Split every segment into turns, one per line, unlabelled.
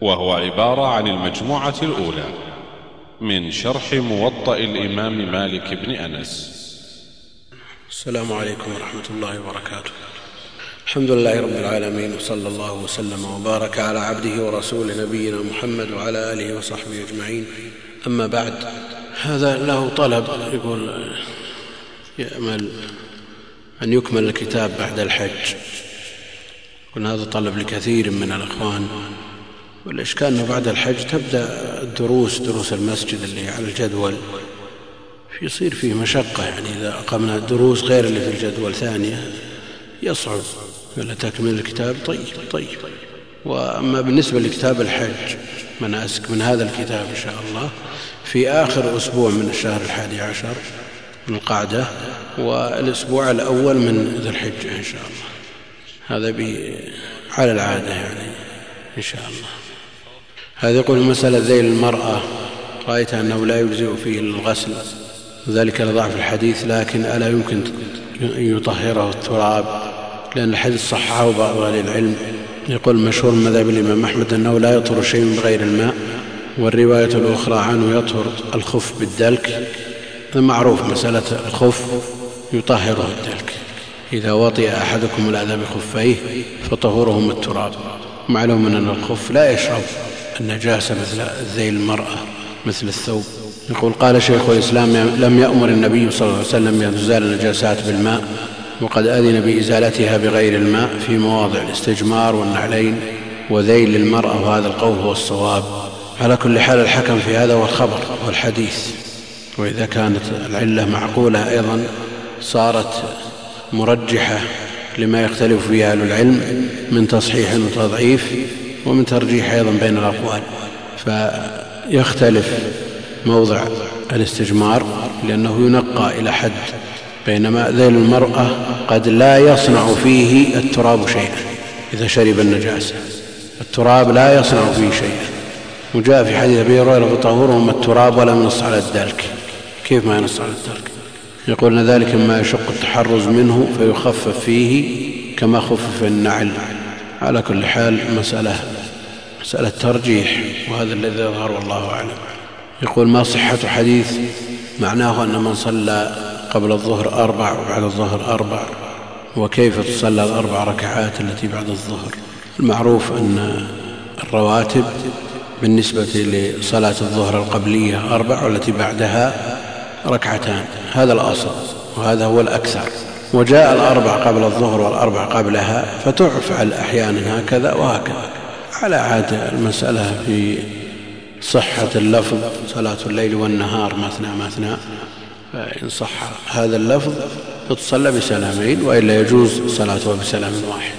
وهو عبارة عن المجموعة الأولى من شرح موطأ الإمام مالك بن أنس.
السلام عليكم ورحمة الله وبركاته. الحمد لله رب العالمين وصلى الله وسلم وبارك على عبده ورسوله نبينا محمد وعلى آله وصحبه أجمعين. أما بعد هذا له طلب يقول يأمل أن يكمل الكتاب بعد الحج. هذا طلب لكثير من الأخوان. والإشكال أنه بعد الحج تبدأ الدروس دروس المسجد اللي على الجدول. يصير فيه مشقة يعني إذا أقمنا دروس غير اللي في الجدول ثانية يصعب ولا تكمل الكتاب. طيب طيب. وأما بالنسبة لكتاب الحج مناسك من هذا الكتاب إن شاء الله في آخر أسبوع من الشهر الحادي عشر من القعدة والأسبوع الأول من ذي الحجة إن شاء الله. هذا على العادة يعني إن شاء الله. هذا يقول مسألة ذيل المرأة. رأيت أنه لا يجزئ فيه الغسل. وذلك لضعف الحديث لكن ألا يمكن أن يطهره التراب؟ لأن الحديث صححه بعض أهل العلم. يقول مشهور من مذهب الإمام أحمد أنه لا يطهر شيء بغير الماء والرواية الأخرى عنه يطهر الخف بالدلك. معروف مسألة الخف يطهره الدلك. إذا وطئ أحدكم الأذى بخفيه فطهورهم التراب. معلوم أن الخف لا يشرب. النجاسة مثل ذيل المرأة مثل الثوب. يقول قال شيخ الإسلام لم يأمر النبي صلى الله عليه وسلم بأن تزال النجاسات بالماء وقد أذن بإزالتها بغير الماء في مواضع الاستجمار والنعلين وذيل المرأة وهذا القول هو الصواب. على كل حال الحكم في هذا هو الخبر والحديث. وإذا كانت العلة معقولة أيضا صارت مرجحة لما يختلف فيه أهل العلم من تصحيح وتضعيف ومن ترجيح أيضا بين الأقوال. فيختلف موضع الاستجمار لأنه ينقى إلى حد بينما ذيل المرأة قد لا يصنع فيه التراب شيئا إذا شرب النجاسة. التراب لا يصنع فيه شيئا. وجاء في حديث أبي هريرة فطهورهم التراب ولم ينص على الدلك. كيف ما ينص على الدلك؟ يقول إن ذلك مما يشق التحرز منه فيخفف فيه كما خفف النعل. على كل حال مسألة مسألة ترجيح وهذا الذي يظهر والله أعلم. يقول ما صحة حديث؟ معناه أن من صلى قبل الظهر أربع وبعد الظهر أربع وكيف تصلى الأربع ركعات التي بعد الظهر؟ المعروف أن الرواتب بالنسبة لصلاة الظهر القبلية أربع والتي بعدها ركعتان هذا الأصل وهذا هو الأكثر. وجاء الأربع قبل الظهر والأربع قبلها فتفعل أحيانا هكذا وهكذا. على عادة المسألة في صحة اللفظ صلاة الليل والنهار مثنى مثنى. فإن صح هذا اللفظ فتصلى بسلامين وإلا يجوز صلاته بسلام واحد.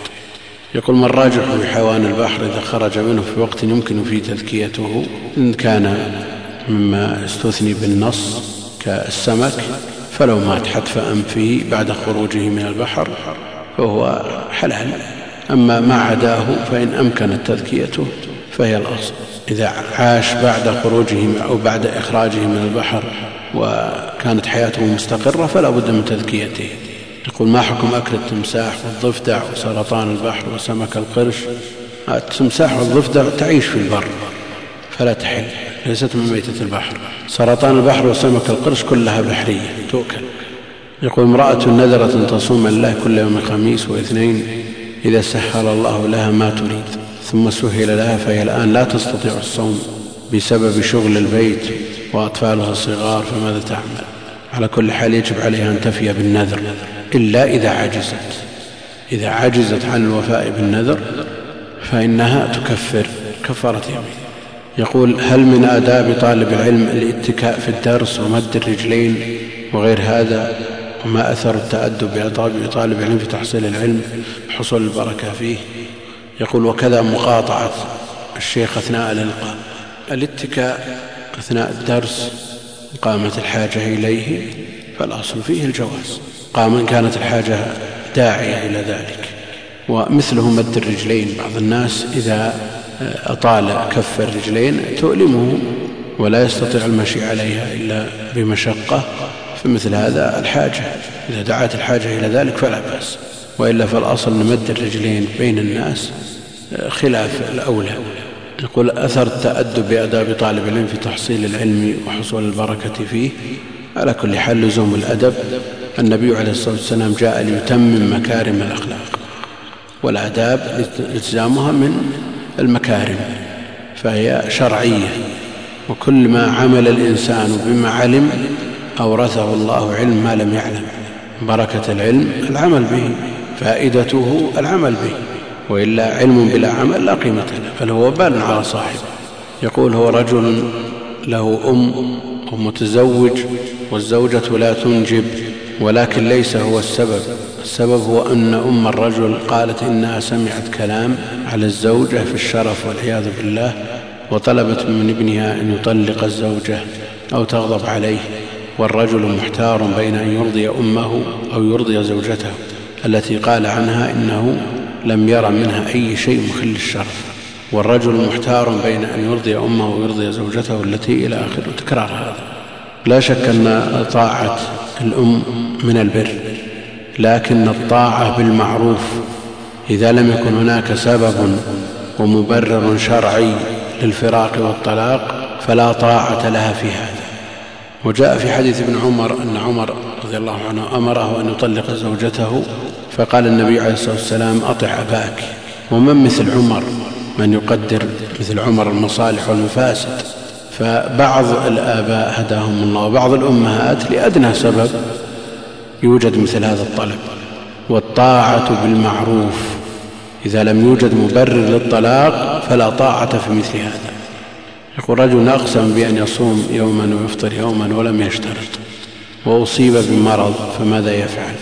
يقول من راجح في حيوان البحر إذا خرج منه في وقت يمكن فيه تذكيته إن كان مما استثني بالنص كالسمك فلو مات حتف أنفه بعد خروجه من البحر فهو حلال. أما ما عداه فإن أمكنت تذكيته فهي الأصل. إذا عاش بعد خروجه أو بعد إخراجه من البحر وكانت حياته مستقرة فلا بد من تذكيته. يقول ما حكم أكل التمساح والضفدع وسرطان البحر وسمك القرش؟ التمساح والضفدع تعيش في البر فلا تحل. ليست من ميتة البحر. سرطان البحر وسمك القرش كلها بحرية. تؤكل. يقول امرأة نذرت أن تصوم الله كل يوم خميس واثنين إذا سهل الله لها ما تريد ثم سهل لها فهي الآن لا تستطيع الصوم بسبب شغل البيت وأطفالها الصغار فماذا تعمل؟ على كل حال يجب عليها أن تفي بالنذر. إلا إذا عجزت. إذا عجزت عن الوفاء بالنذر فإنها تكفر كفارة يمين يقول هل من آداب طالب العلم الاتكاء في الدرس ومد الرجلين وغير هذا وما أثر التأدب بطالب العلم في تحصيل العلم حصول البركة فيه؟ يقول وكذا مقاطعة الشيخ أثناء الإلقاء. الاتكاء أثناء الدرس قامت الحاجة إليه فالأصل فيه الجواز. قام إن كانت الحاجة داعية إلى ذلك. ومثله مد الرجلين بعض الناس إذا أطال كف الرجلين تؤلمه ولا يستطيع المشي عليها إلا بمشقة فمثل هذا الحاجة. إذا دعت الحاجة إلى ذلك فلا بأس وإلا فالأصل نمد الرجلين بين الناس خلاف الأولى. يقول أثر التأدب بآداب طالب العلم في تحصيل العلم وحصول البركة فيه. على كل حال لزوم الأدب النبي عليه الصلاة والسلام جاء ليتمم مكارم الأخلاق والآداب التزامها من المكارم فهي شرعية. وكل ما عمل الإنسان بما علم أورثه الله علم ما لم يعلم. بركة العلم العمل به فائدته العمل به. وإلا علم بلا عمل لا قيمة له بل هو وبال على صاحبه. يقول هو رجل له أم ومتزوج والزوجة لا تنجب. ولكن ليس هو السبب. السبب هو أن أم الرجل قالت إنها سمعت كلام على الزوجة في الشرف والعياذ بالله وطلبت من ابنها أن يطلق الزوجة أو تغضب عليه والرجل محتار بين أن يرضي أمه أو يرضي زوجته التي قال عنها إنه لم ير منها أي شيء مخل الشرف. والرجل محتار بين أن يرضي أمه ويرضي زوجته التي إلى آخره تكرار هذا. لا شك أن طاعة الأم من البر لكن الطاعة بالمعروف إذا لم يكن هناك سبب ومبرر شرعي للفراق والطلاق فلا طاعة لها في هذا. وجاء في حديث ابن عمر أن عمر رضي الله عنه أمره أن يطلق زوجته فقال النبي عليه الصلاة والسلام أطع أباك. ومن مثل عمر؟ من يقدر مثل عمر المصالح والمفاسد. فبعض الآباء هداهم الله وبعض الأمهات لأدنى سبب يوجد مثل هذا الطلب والطاعة بالمعروف. إذا لم يوجد مبرر للطلاق فلا طاعة في مثل هذا. يقول رجل أقسم بأن يصوم يوما ويفطر يوما ولم يشترط وأصيب بمرض فماذا يفعل؟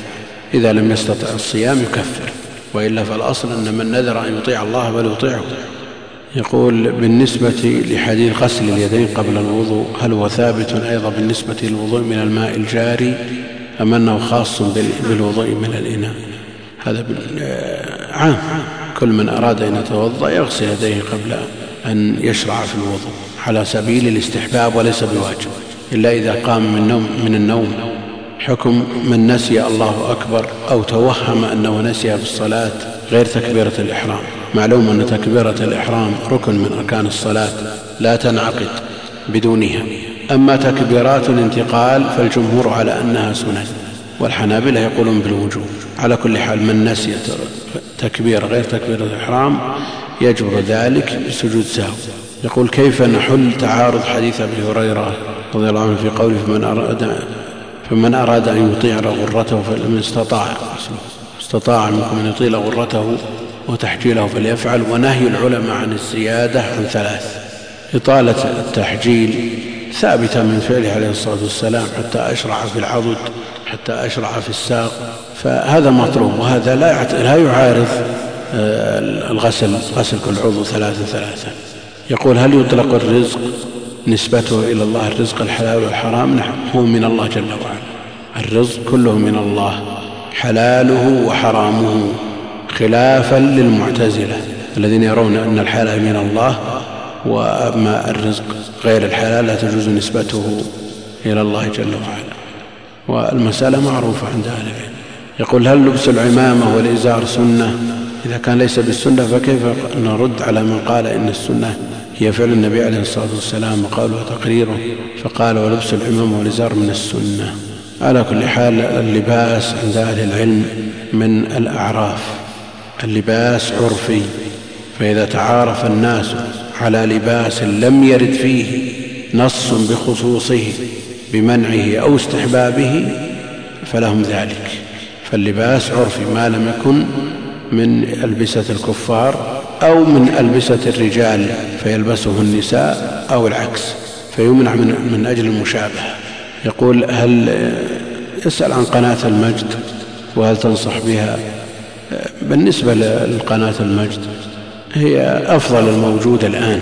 إذا لم يستطع الصيام يكفر وإلا فالأصل أن من نذر أن يطيع الله فليطيعه. يقول بالنسبة لحديث غسل اليدين قبل الوضوء هل هو ثابت أيضا بالنسبة للوضوء من الماء الجاري أم أنه خاص بالوضوء من الإناء؟ هذا عام. كل من أراد أن يتوضأ يغسل يديه قبل أن يشرع في الوضوء على سبيل الاستحباب وليس بواجب. إلا إذا قام من, النوم من النوم حكم من نسي الله أكبر أو توهم أنه نسي في الصلاة غير تكبيرة الإحرام. معلوم أن تكبيرة الإحرام ركن من أركان الصلاة لا تنعقد بدونها. أما تكبيرات الانتقال فالجمهور على أنها سنن والحنابلة يقولون بالوجوب. على كل حال من نسي تكبير غير تكبيرة الإحرام يجبر ذلك بسجود سهو. يقول كيف نحل تعارض حديث أبي هريرة رضي الله عنه في قوله فمن اراد فمن أراد أن يطيع غرته فمن استطاع. استطاع منكم أن يطيل غرته وتحجيله فليفعل ونهي العلماء عن الزيادة عن ثلاث. إطالة التحجيل ثابتة من فعله عليه الصلاة والسلام حتى أشرع في العضد حتى أشرع في الساق. فهذا مطلوب وهذا لا يعارض آه، الغسل غسل كل عضو ثلاثة ثلاثة. يقول هل يطلق الرزق نسبته إلى الله الرزق الحلال والحرام؟ نعم هو من الله جل وعلا. الرزق كله من الله حلاله وحرامه. خلافا للمعتزلة الذين يرون أن الحلال من الله وأما الرزق غير الحلال لا تجوز نسبته إلى الله جل وعلا. والمسألة معروفة عند أهل العلم. يقول هل لبس العمامة والإزار سنة؟ إذا كان ليس بالسنة فكيف نرد على من قال إن السنة هي فعل النبي عليه الصلاة والسلام وقوله وتقريره؟ فقال ولبس العمام والإزار من السنة. على كل حال اللباس عند أهل العلم من الأعراف. اللباس عرفي فإذا تعارف الناس على لباس لم يرد فيه نص بخصوصه بمنعه أو استحبابه فلهم ذلك. فاللباس عرفي ما لم يكن من ألبسة الكفار أو من ألبسة الرجال فيلبسه النساء أو العكس فيمنع من, من أجل المشابهة. يقول هل يسأل عن قناة المجد وهل تنصح بها؟ بالنسبة للقناة المجد هي أفضل الموجود الآن.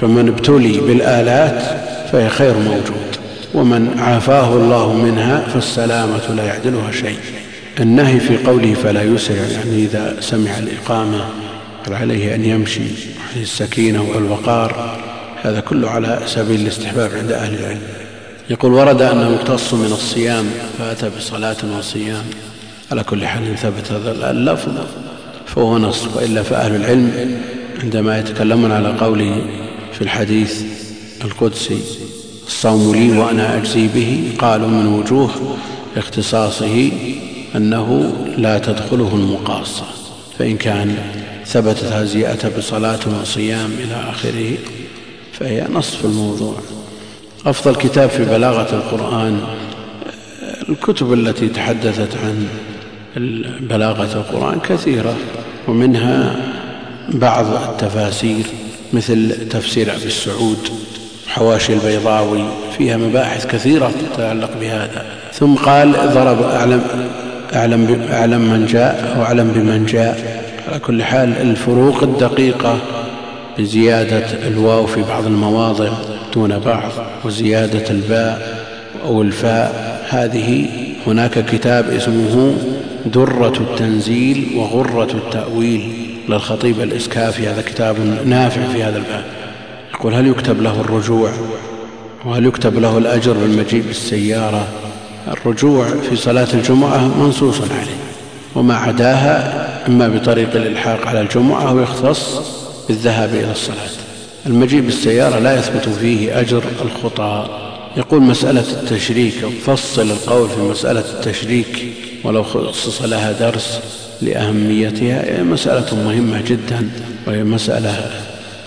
فمن ابتلي بالآلات فهي خير موجود ومن عافاه الله منها فالسلامة لا يعدلها شيء. النهي في قوله فلا يسرع يعني إذا سمع الإقامة عليه أن يمشي السكينة والوقار. هذا كله على سبيل الاستحباب عند أهل العلم. يقول ورد أنه مختص من الصيام فأتى بصلاة وصيام. على كل حال ثبت هذا اللفظ فهو نص وإلا فأهل العلم عندما يتكلمون على قوله في الحديث القدسي الصوم لي وأنا أجزي به قالوا من وجوه اختصاصه أنه لا تدخله المقاصة فإن كان ثبتت هذه بصلاة وصيام إلى آخره فهي نصف الموضوع. أفضل كتاب في بلاغة القرآن الكتب التي تحدثت عن بلاغة القرآن كثيرة ومنها بعض التفاسير مثل تفسير أبي السعود حواشي البيضاوي فيها مباحث كثيرة تتعلق بهذا. ثم قال ضرب أعلم, أعلم, أعلم من جاء أو أعلم بمن جاء. على كل حال الفروق الدقيقة بزيادة الواو في بعض المواضع دون بعض وزيادة الباء أو الفاء هذه هناك كتاب اسمه درة التنزيل وغرة التأويل. للخطيب الإسكافي هذا كتاب نافع في هذا الباب. يقول هل يكتب له الرجوع؟ وهل يكتب له الأجر بالمجيء بالسيارة؟ الرجوع في صلاة الجمعة منصوص عليه. وما عداها إما بطريق الإلحاق على الجمعة أو يختص بالذهاب إلى الصلاة. المجيء بالسيارة لا يثبت فيه أجر الخطى يقول مسألة التشريك فصل القول في مسألة التشريك. ولو خصص لها درس لأهميتها مسألة مهمة جدا وهي مسألة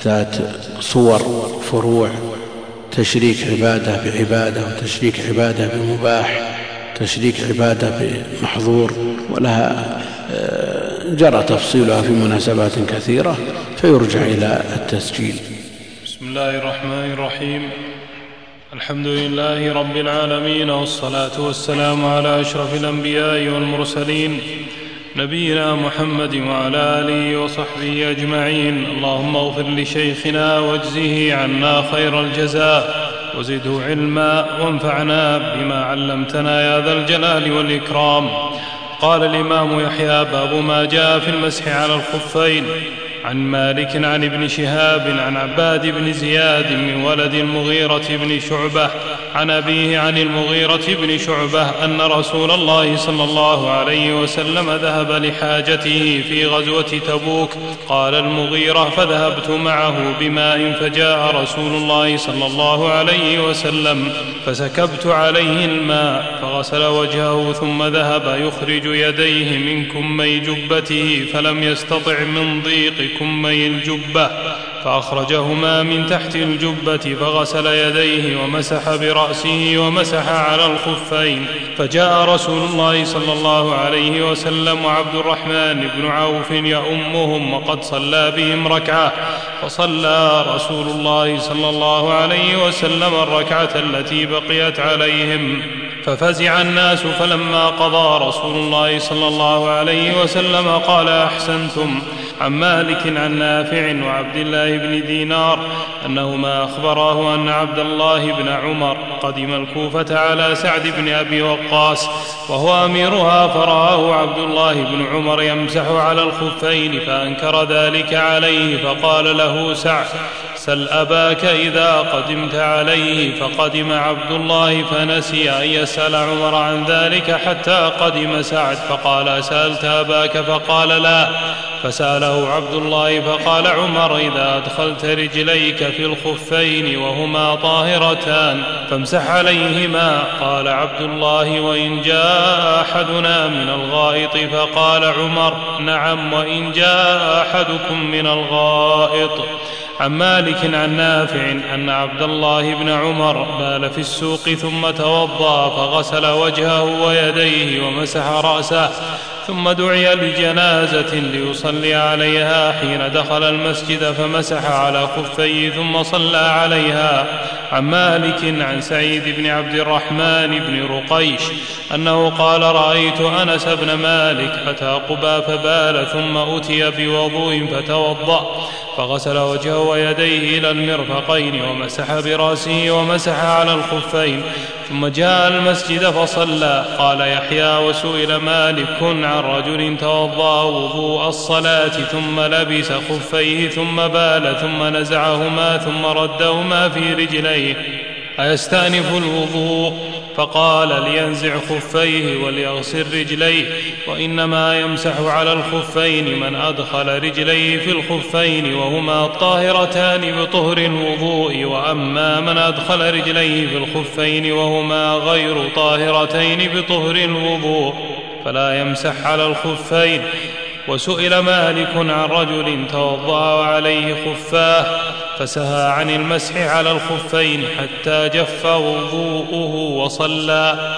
ذات صور فروع تشريك عبادة بعبادة وتشريك عبادة بمباح تشريك عبادة بمحظور ولها آه، جرى تفصيلها في مناسبات كثيرة فيرجع إلى التسجيل.
بسم الله الرحمن الرحيم. الحمد لله رب العالمين والصلاة والسلام على أشرف الأنبياء والمرسلين نبينا محمد وعلى آله وصحبه أجمعين. اللهم اغفر لشيخنا واجزه عنا خير الجزاء وزده علما وانفعنا بما علمتنا يا ذا الجلال والإكرام. قال الإمام يحيى باب ما جاء في المسح على الخفين عن مالك عن ابن شهاب عن عباد بن زياد من ولد المغيرة بن شعبة عن أبيه عن المغيرة بن شعبة أن رسول الله صلى الله عليه وسلم ذهب لحاجته في غزوة تبوك. قال المغيرة فذهبت معه بماء فجاء رسول الله صلى الله عليه وسلم فسكبت عليه الماء فغسل وجهه ثم ذهب يخرج يديه من كمي جبته فلم يستطع من ضيق كمي الجبة فأخرجهما من تحت الجبة فغسل يديه ومسح برأسه ومسح على الخفين. فجاء رسول الله صلى الله عليه وسلم وعبد الرحمن بن عوف يؤمهم وقد صلى بهم ركعة. فصلى رسول الله صلى الله عليه وسلم الركعة التي بقيت عليهم. ففزع الناس فلما قضى رسول الله صلى الله عليه وسلم قال أحسنتم. عن مالك عن نافع وعبد الله بن دينار أنهما أخبراه أن عبد الله بن عمر قدم الكوفة على سعد بن أبي وقاص وهو أميرها فرآه عبد الله بن عمر يمسح على الخفين فأنكر ذلك عليه فقال له سعد سل أباك إذا قدمت عليه فقدم عبد الله فنسي أن يسأل عمر عن ذلك حتى قدم سعد فقال سألت أباك فقال لا. فسأله عبد الله فقال عمر إذا أدخلت رجليك في الخفين وهما طاهرتان فامسح عليهما قال عبد الله وإن جاء أحدنا من الغائط فقال عمر نعم وإن جاء أحدكم من الغائط عن مالك عن نافع أن عبد الله بن عمر بال في السوق ثم توضأ فغسل وجهه ويديه ومسح رأسه ثم دعي لجنازة ليصلي عليها حين دخل المسجد فمسح على خفيه ثم صلى عليها. عن مالك عن سعيد بن عبد الرحمن بن رقيش أنه قال رأيت أنس بن مالك أتى قبى فبال ثم أتي بوضوء فتوضأ فغسل وجهه ويديه إلى المرفقين ومسح برأسه ومسح على الخفين ثم جاء المسجد فصلى. قال يحيى وسئل مالك عن رجل توضأ وضوء الصلاة ثم لبس خفيه ثم بال ثم نزعهما ثم ردهما في رجليه. أيستأنف الوضوء؟ فقال لينزع خفيه وليغسل رجليه وإنما يمسح على الخفين من أدخل رجليه في الخفين وهما طاهرتان بطهر الوضوء وأما من أدخل رجليه في الخفين وهما غير طاهرتين بطهر الوضوء. فلا يمسح على الخفين. وسئل مالك عن رجل توضأ وعليه خفاه فسهى عن المسح على الخفين حتى جف وضوءه وصلى.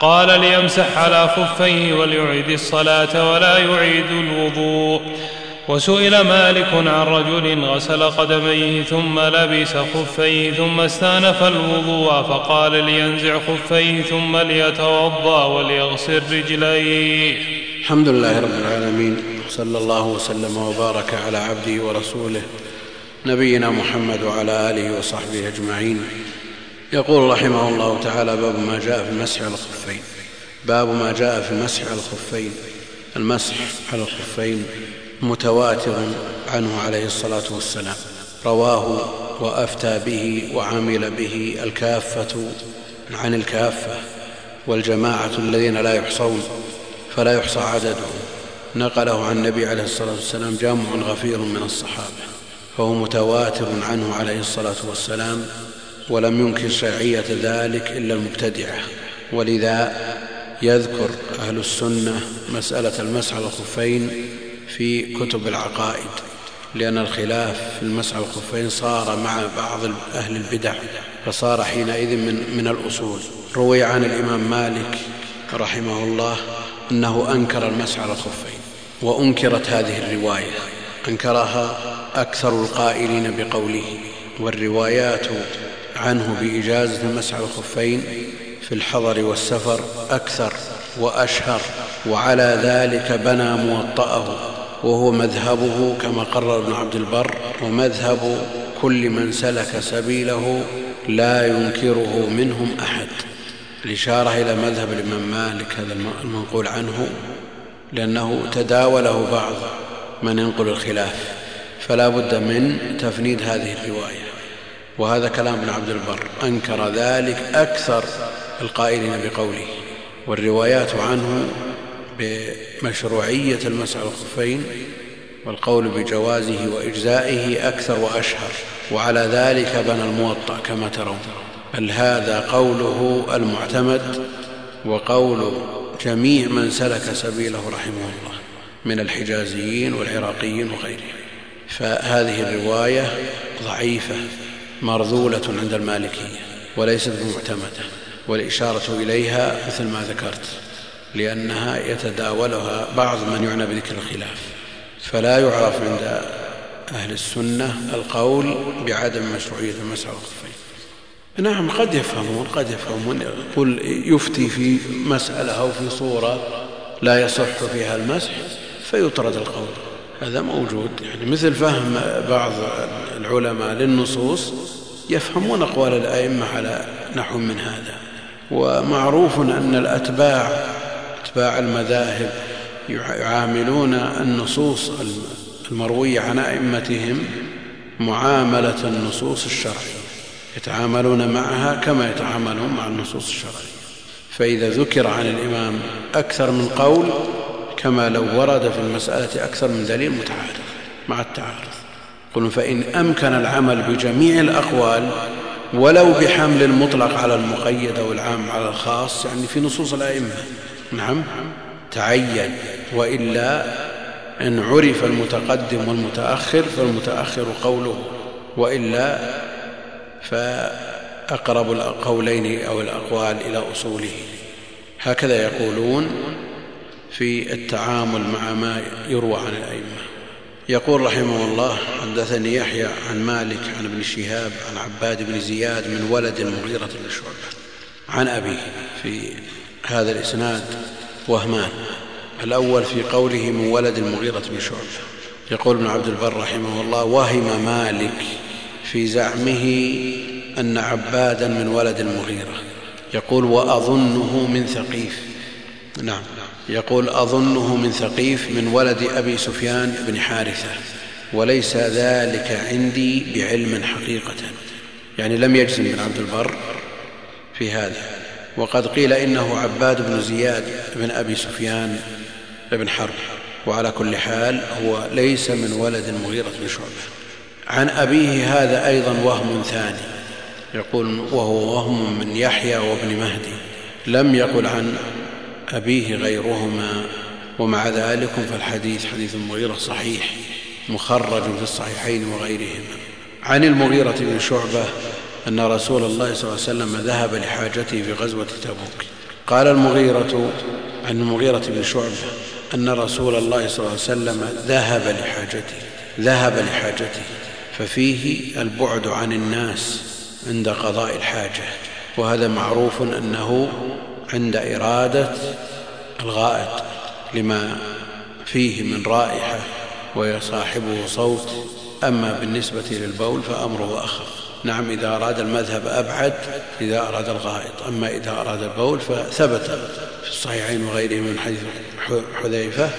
قال ليمسح على خفيه وليعيد الصلاة ولا يعيد الوضوء. وسئل مالك عن رجل غسل قدميه ثم لبس خفيه ثم استأنف الوضوء فقال لينزع خفيه ثم ليتوضأ وليغسل رجليه.
الحمد لله رب العالمين صلى الله وسلم وبارك على عبده ورسوله نبينا محمد وعلى آله وصحبه أجمعين. يقول رحمه الله تعالى باب ما جاء في المسح على الخفين. باب ما جاء في المسح على الخفين. المسح على الخفين. متواتر عنه عليه الصلاة والسلام. رواه وأفتى به وعمل به الكافة عن الكافة والجماعة الذين لا يحصون فلا يحصى عددهم نقله عن النبي عليه الصلاة والسلام جامع غفير من الصحابة فهو متواتر عنه عليه الصلاة والسلام ولم ينكر شرعية ذلك إلا المبتدعة. ولذا يذكر أهل السنة مسألة المسح على الخفين في كتب العقائد لأن الخلاف في المسح على الخفين صار مع بعض أهل البدع فصار حينئذ من, من الأصول. روي عن الإمام مالك رحمه الله أنه أنكر المسح على الخفين وأنكرت هذه الرواية. أنكرها أكثر القائلين بقوله والروايات عنه بإجازة المسح على الخفين في الحضر والسفر أكثر وأشهر وعلى ذلك بنى موطأه. وهو مذهبه كما قرر ابن عبد البر ومذهب كل من سلك سبيله لا ينكره منهم أحد. الإشارة إلى مذهب الإمام مالك هذا المنقول عنه لأنه تداوله بعض من ينقل الخلاف فلا بد من تفنيد هذه الرواية. وهذا كلام ابن عبد البر أنكر ذلك أكثر القائلين بقوله والروايات عنه بمشروعية المسح الخفين والقول بجوازه وإجزائه أكثر وأشهر وعلى ذلك بنى الموطأ كما ترون. بل هذا قوله المعتمد وقول جميع من سلك سبيله رحمه الله من الحجازيين والعراقيين وغيرهم. فهذه الرواية ضعيفة مرذولة عند المالكية وليست بمعتمدة والإشارة إليها مثل ما ذكرت. لأنها يتداولها بعض من يعنى بذكر الخلاف فلا يعرف عند أهل السنة القول بعدم مشروعية المسح الخفين نعم قد يفهمون قد يفهمون. يقول يفتي في مسألة أو في صورة لا يصح فيها المسح فيطرد القول. هذا موجود. يعني مثل فهم بعض العلماء للنصوص يفهمون أقوال الأئمة على نحو من هذا. ومعروف أن الأتباع أتباع المذاهب يعاملون النصوص المروية عن أئمتهم معاملة النصوص الشرعية يتعاملون معها كما يتعاملون مع النصوص الشرعية. فإذا ذكر عن الإمام أكثر من قول كما لو ورد في المسألة أكثر من دليل متعارض مع التعارض قل فإن أمكن العمل بجميع الأقوال ولو بحمل المطلق على المقيد أو العام على الخاص يعني في نصوص الأئمة. نعم. تعين. وإلا إن عرف المتقدم والمتأخر فالمتأخر قوله. وإلا فأقرب القولين أو الأقوال إلى أصوله. هكذا يقولون في التعامل مع ما يروى عن الأئمة. يقول رحمه الله حدثني يحيى عن مالك عن ابن شهاب عن عباد بن زياد من ولد المغيرة بن شعبة. عن أبيه في هذا الإسناد وهمان. الأول في قوله من ولد المغيرة بن شعبة. يقول ابن عبد البر رحمه الله وهم مالك في زعمه أن عبادا من ولد المغيرة. يقول وأظنه من ثقيف. نعم. يقول أظنه من ثقيف من ولد أبي سفيان بن حارثة وليس ذلك عندي بعلم حقيقة. يعني لم يجزم بن عبد البر في هذا. وقد قيل إنه عباد بن زياد بن أبي سفيان بن حرب وعلى كل حال هو ليس من ولد المغيرة بن شعبة. عن أبيه هذا أيضا وهم ثاني يقول وهو وهم من يحيى وابن مهدي لم يقل عن أبيه غيرهما ومع ذلك فالحديث حديث المغيرة صحيح مخرج في الصحيحين وغيرهما. عن المغيرة بن شعبة أن رسول الله صلى الله عليه وسلم ذهب لحاجته في غزوة تبوك. قال المغيرة عن المغيرة بن شعبة أن رسول الله صلى الله عليه وسلم ذهب لحاجته ذهب لحاجته ففيه البعد عن الناس عند قضاء الحاجة. وهذا معروف أنه عند إرادة الغائط لما فيه من رائحة ويصاحبه صوت. أما بالنسبة للبول فأمره أخف. نعم إذا أراد المذهب أبعد إذا أراد الغائط. أما إذا أراد البول فثبت في الصحيحين وغيره من حديث حذيفة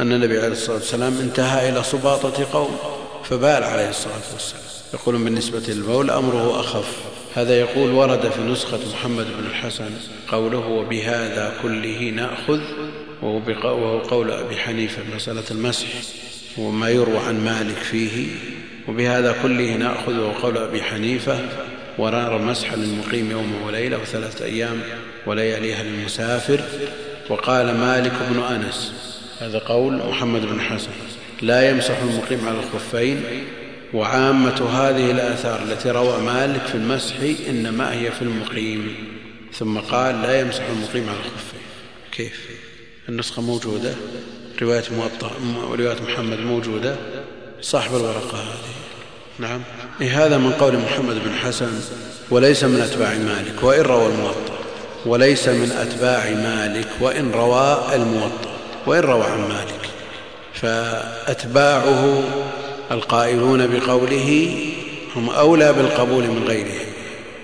أن النبي عليه الصلاة والسلام انتهى إلى سباطة قوم فبال عليه الصلاة والسلام. يقولون بالنسبة للبول أمره أخف. هذا يقول ورد في نسخة محمد بن الحسن قوله وبهذا كله نأخذ وهو قول أبي حنيفة مسألة المسح وما يروى عن مالك فيه وبهذا كله نأخذ قول أبي حنيفة ونرى المسح للمقيم يوم وليلة وثلاثة أيام ولياليها للمسافر وقال مالك بن أنس هذا قول محمد بن حسن لا يمسح المقيم على الخفين وعامة هذه الآثار التي روى مالك في المسح إنما هي في المقيم ثم قال لا يمسح المقيم على الخفين كيف؟ النسخة موجودة؟ رواية موطا رواية محمد موجودة؟ صاحب الورقة هذه. نعم. إيه هذا من قول محمد بن حسن وليس من أتباع مالك وإن روى الموطأ. وليس من أتباع مالك وإن روى الموطأ. وإن روى عن مالك. فأتباعه القائلون بقوله هم أولى بالقبول من غيرهم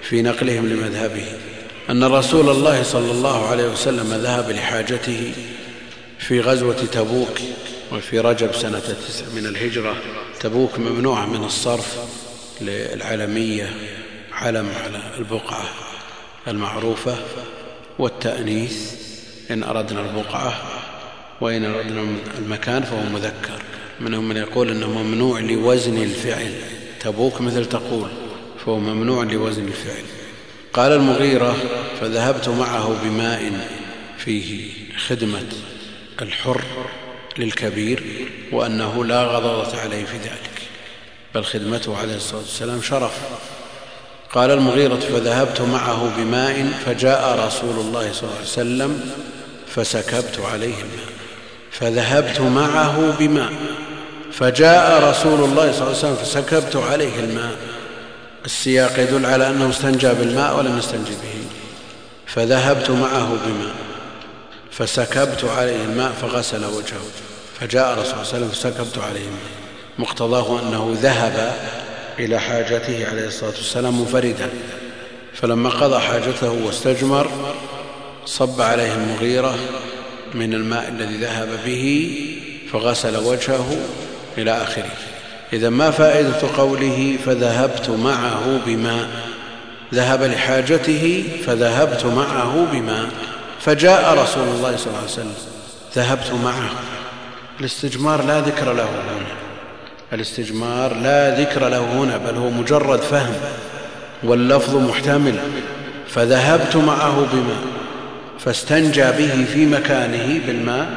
في نقلهم لمذهبه أن رسول الله صلى الله عليه وسلم ذهب لحاجته في غزوة تبوك وفي رجب سنة تسع من الهجرة تبوك ممنوعة من الصرف للعلمية علم على البقعة المعروفة والتأنيث إن أردنا البقعة وإن أردنا المكان فهو مذكر منهم من يقول أنه ممنوع لوزن الفعل تبوك مثل تقول فهو ممنوع لوزن الفعل قال المغيرة فذهبت معه بماء فيه خدمة الحر للكبير وأنه لا غضضة عليه في ذلك بل خدمته عليه الصلاة والسلام شرف. قال المغيرة فذهبت معه بماء فجاء رسول الله صلى الله عليه وسلم فسكبت عليه الماء. فذهبت معه بماء فجاء رسول الله صلى الله عليه وسلم فسكبت عليه الماء. السياق يدل على أنه استنجى بالماء ولم يستنجي به. فذهبت معه بماء فسكبت عليه الماء فغسل وجهه. فجاء رسول الله صلى الله عليه وسلم فسكبت عليه الماء مقتضاه أنه ذهب إلى حاجته عليه الصلاة والسلام منفردا. فلما قضى حاجته واستجمر صب عليه المغيرة من الماء الذي ذهب به فغسل وجهه إلى آخره. إذا ما فائدة قوله فذهبت معه بماء ذهب لحاجته فذهبت معه بماء فجاء رسول الله صلى الله عليه وسلم ذهبت معه. الاستجمار لا ذكر له هنا الاستجمار لا ذكر له هنا بل هو مجرد فهم واللفظ محتمل. فذهبت معه بماء فاستنجى به في مكانه بالماء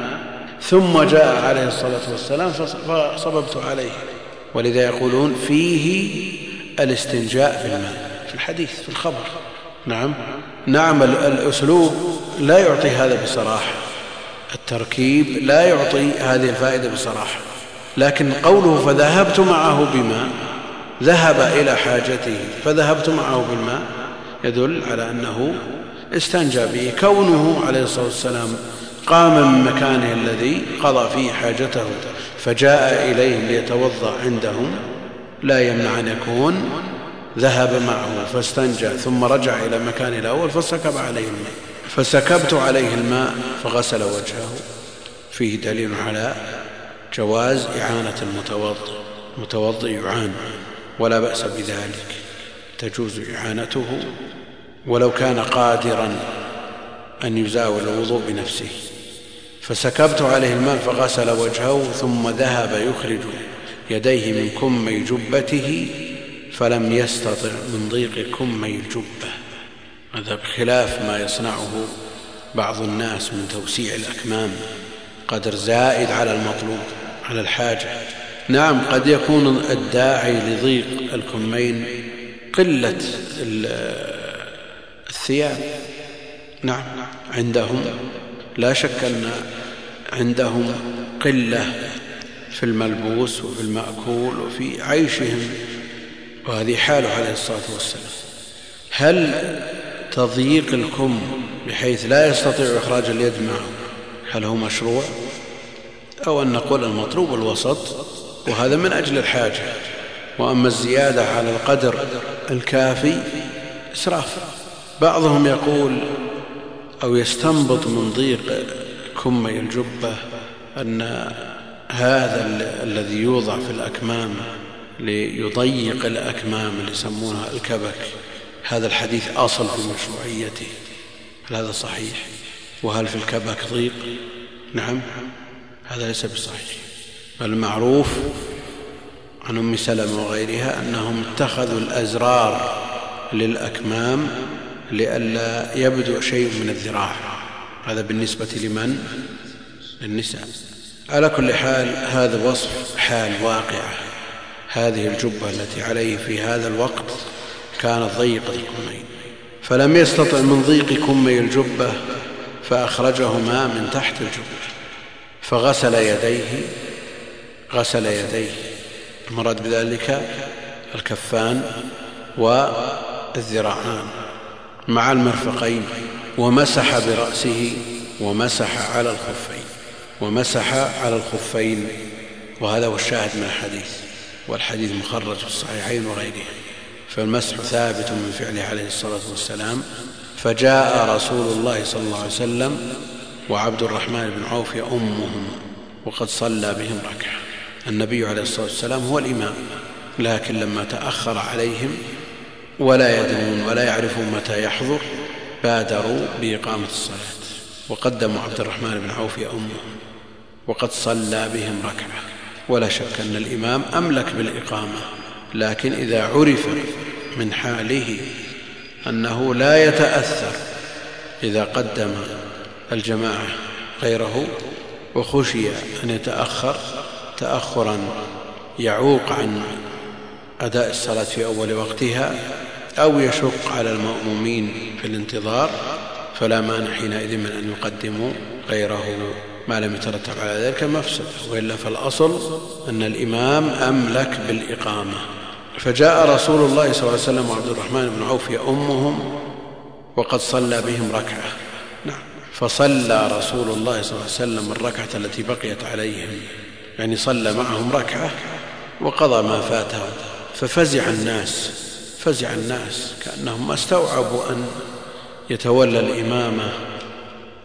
ثم جاء عليه الصلاة والسلام فصببت عليه. ولذا يقولون فيه الاستنجاء بالماء في الحديث في الخبر. نعم. نعم الأسلوب لا يعطي هذا بصراحة. التركيب لا يعطي هذه الفائدة بصراحة لكن قوله فذهبت معه بماء ذهب إلى حاجته فذهبت معه بالماء يدل على أنه استنجى به. كونه عليه الصلاة والسلام قام من مكانه الذي قضى فيه حاجته فجاء إليهم ليتوضأ عندهم لا يمنع أن يكون ذهب معه فاستنجى ثم رجع إلى مكانه الأول فسكب عليه الماء. فسكبت عليه الماء فغسل وجهه. فيه دليل على جواز إعانة المتوضئ. المتوضئ يعان ولا بأس بذلك. تجوز إعانته ولو كان قادرا أن يزاول الوضوء بنفسه. فسكبت عليه الماء فغسل وجهه ثم ذهب يخرج يديه من كمي جبته فلم يستطع من ضيق كمي الجبة. هذا بخلاف ما يصنعه بعض الناس من توسيع الأكمام قدر زائد على المطلوب على الحاجة. نعم قد يكون الداعي لضيق الكمين قلة الثياب. نعم عندهم لا شك أن عندهم قلة في الملبوس وفي المأكول وفي عيشهم وهذه حاله عليه الصلاة والسلام. هل تضييق الكم بحيث لا يستطيع إخراج اليد معه. هل هو مشروع؟ أو أن نقول المطلوب الوسط وهذا من أجل الحاجة. وأما الزيادة على القدر الكافي إسراف. بعضهم يقول أو يستنبط من ضيق كمي الجبة أن هذا الذي يوضع في الأكمام ليضيق الأكمام اللي يسمونها الكبك. هذا الحديث أصل في مشروعيته؟ هل هذا صحيح؟ وهل في الكبك ضيق نعم هذا ليس بصحيح. بل عن أم سلمة وغيرها أنهم اتخذوا الأزرار للأكمام لئلا يبدو شيء من الذراع. هذا بالنسبة لمن؟ للنساء. على كل حال هذا وصف حال واقعة. هذه الجبة التي عليه في هذا الوقت كانت ضيقة الكمين فلم يستطع من ضيق كمي الجبة فأخرجهما من تحت الجبة فغسل يديه غسل يديه المراد بذلك الكفان والذراعان مع المرفقين ومسح برأسه ومسح على الخفين ومسح على الخفين وهذا هو الشاهد من الحديث والحديث مخرج في الصحيحين وغيرها فالمسح ثابت من فعله عليه الصلاة والسلام فجاء رسول الله صلى الله عليه وسلم وعبد الرحمن بن عوف يؤمهم وقد صلى بهم ركعة. النبي عليه الصلاة والسلام هو الإمام لكن لما تأخر عليهم ولا يدرون ولا يعرفون متى يحضر بادروا بإقامة الصلاة. وقدموا عبد الرحمن بن عوف يؤمهم وقد صلى بهم ركعة. ولا شك أن الإمام أملك بالإقامة. لكن إذا عرف من حاله أنه لا يتأثر إذا قدم الجماعة غيره وخشي أن يتأخر تأخرا يعوق عن أداء الصلاة في أول وقتها أو يشق على المأمومين في الانتظار فلا مانع حينئذ من أن يقدموا غيره ما لم يترتب على ذلك مفسد وإلا فالأصل أن الإمام أملك بالإقامة. فجاء رسول الله صلى الله عليه وسلم وعبد الرحمن بن عوف يؤمهم وقد صلى بهم ركعة. نعم. فصلى رسول الله صلى الله عليه وسلم الركعة التي بقيت عليهم. يعني صلى معهم ركعة وقضى ما فاتهم ففزع الناس فزع الناس كأنهم ما استوعبوا أن يتولى الإمامة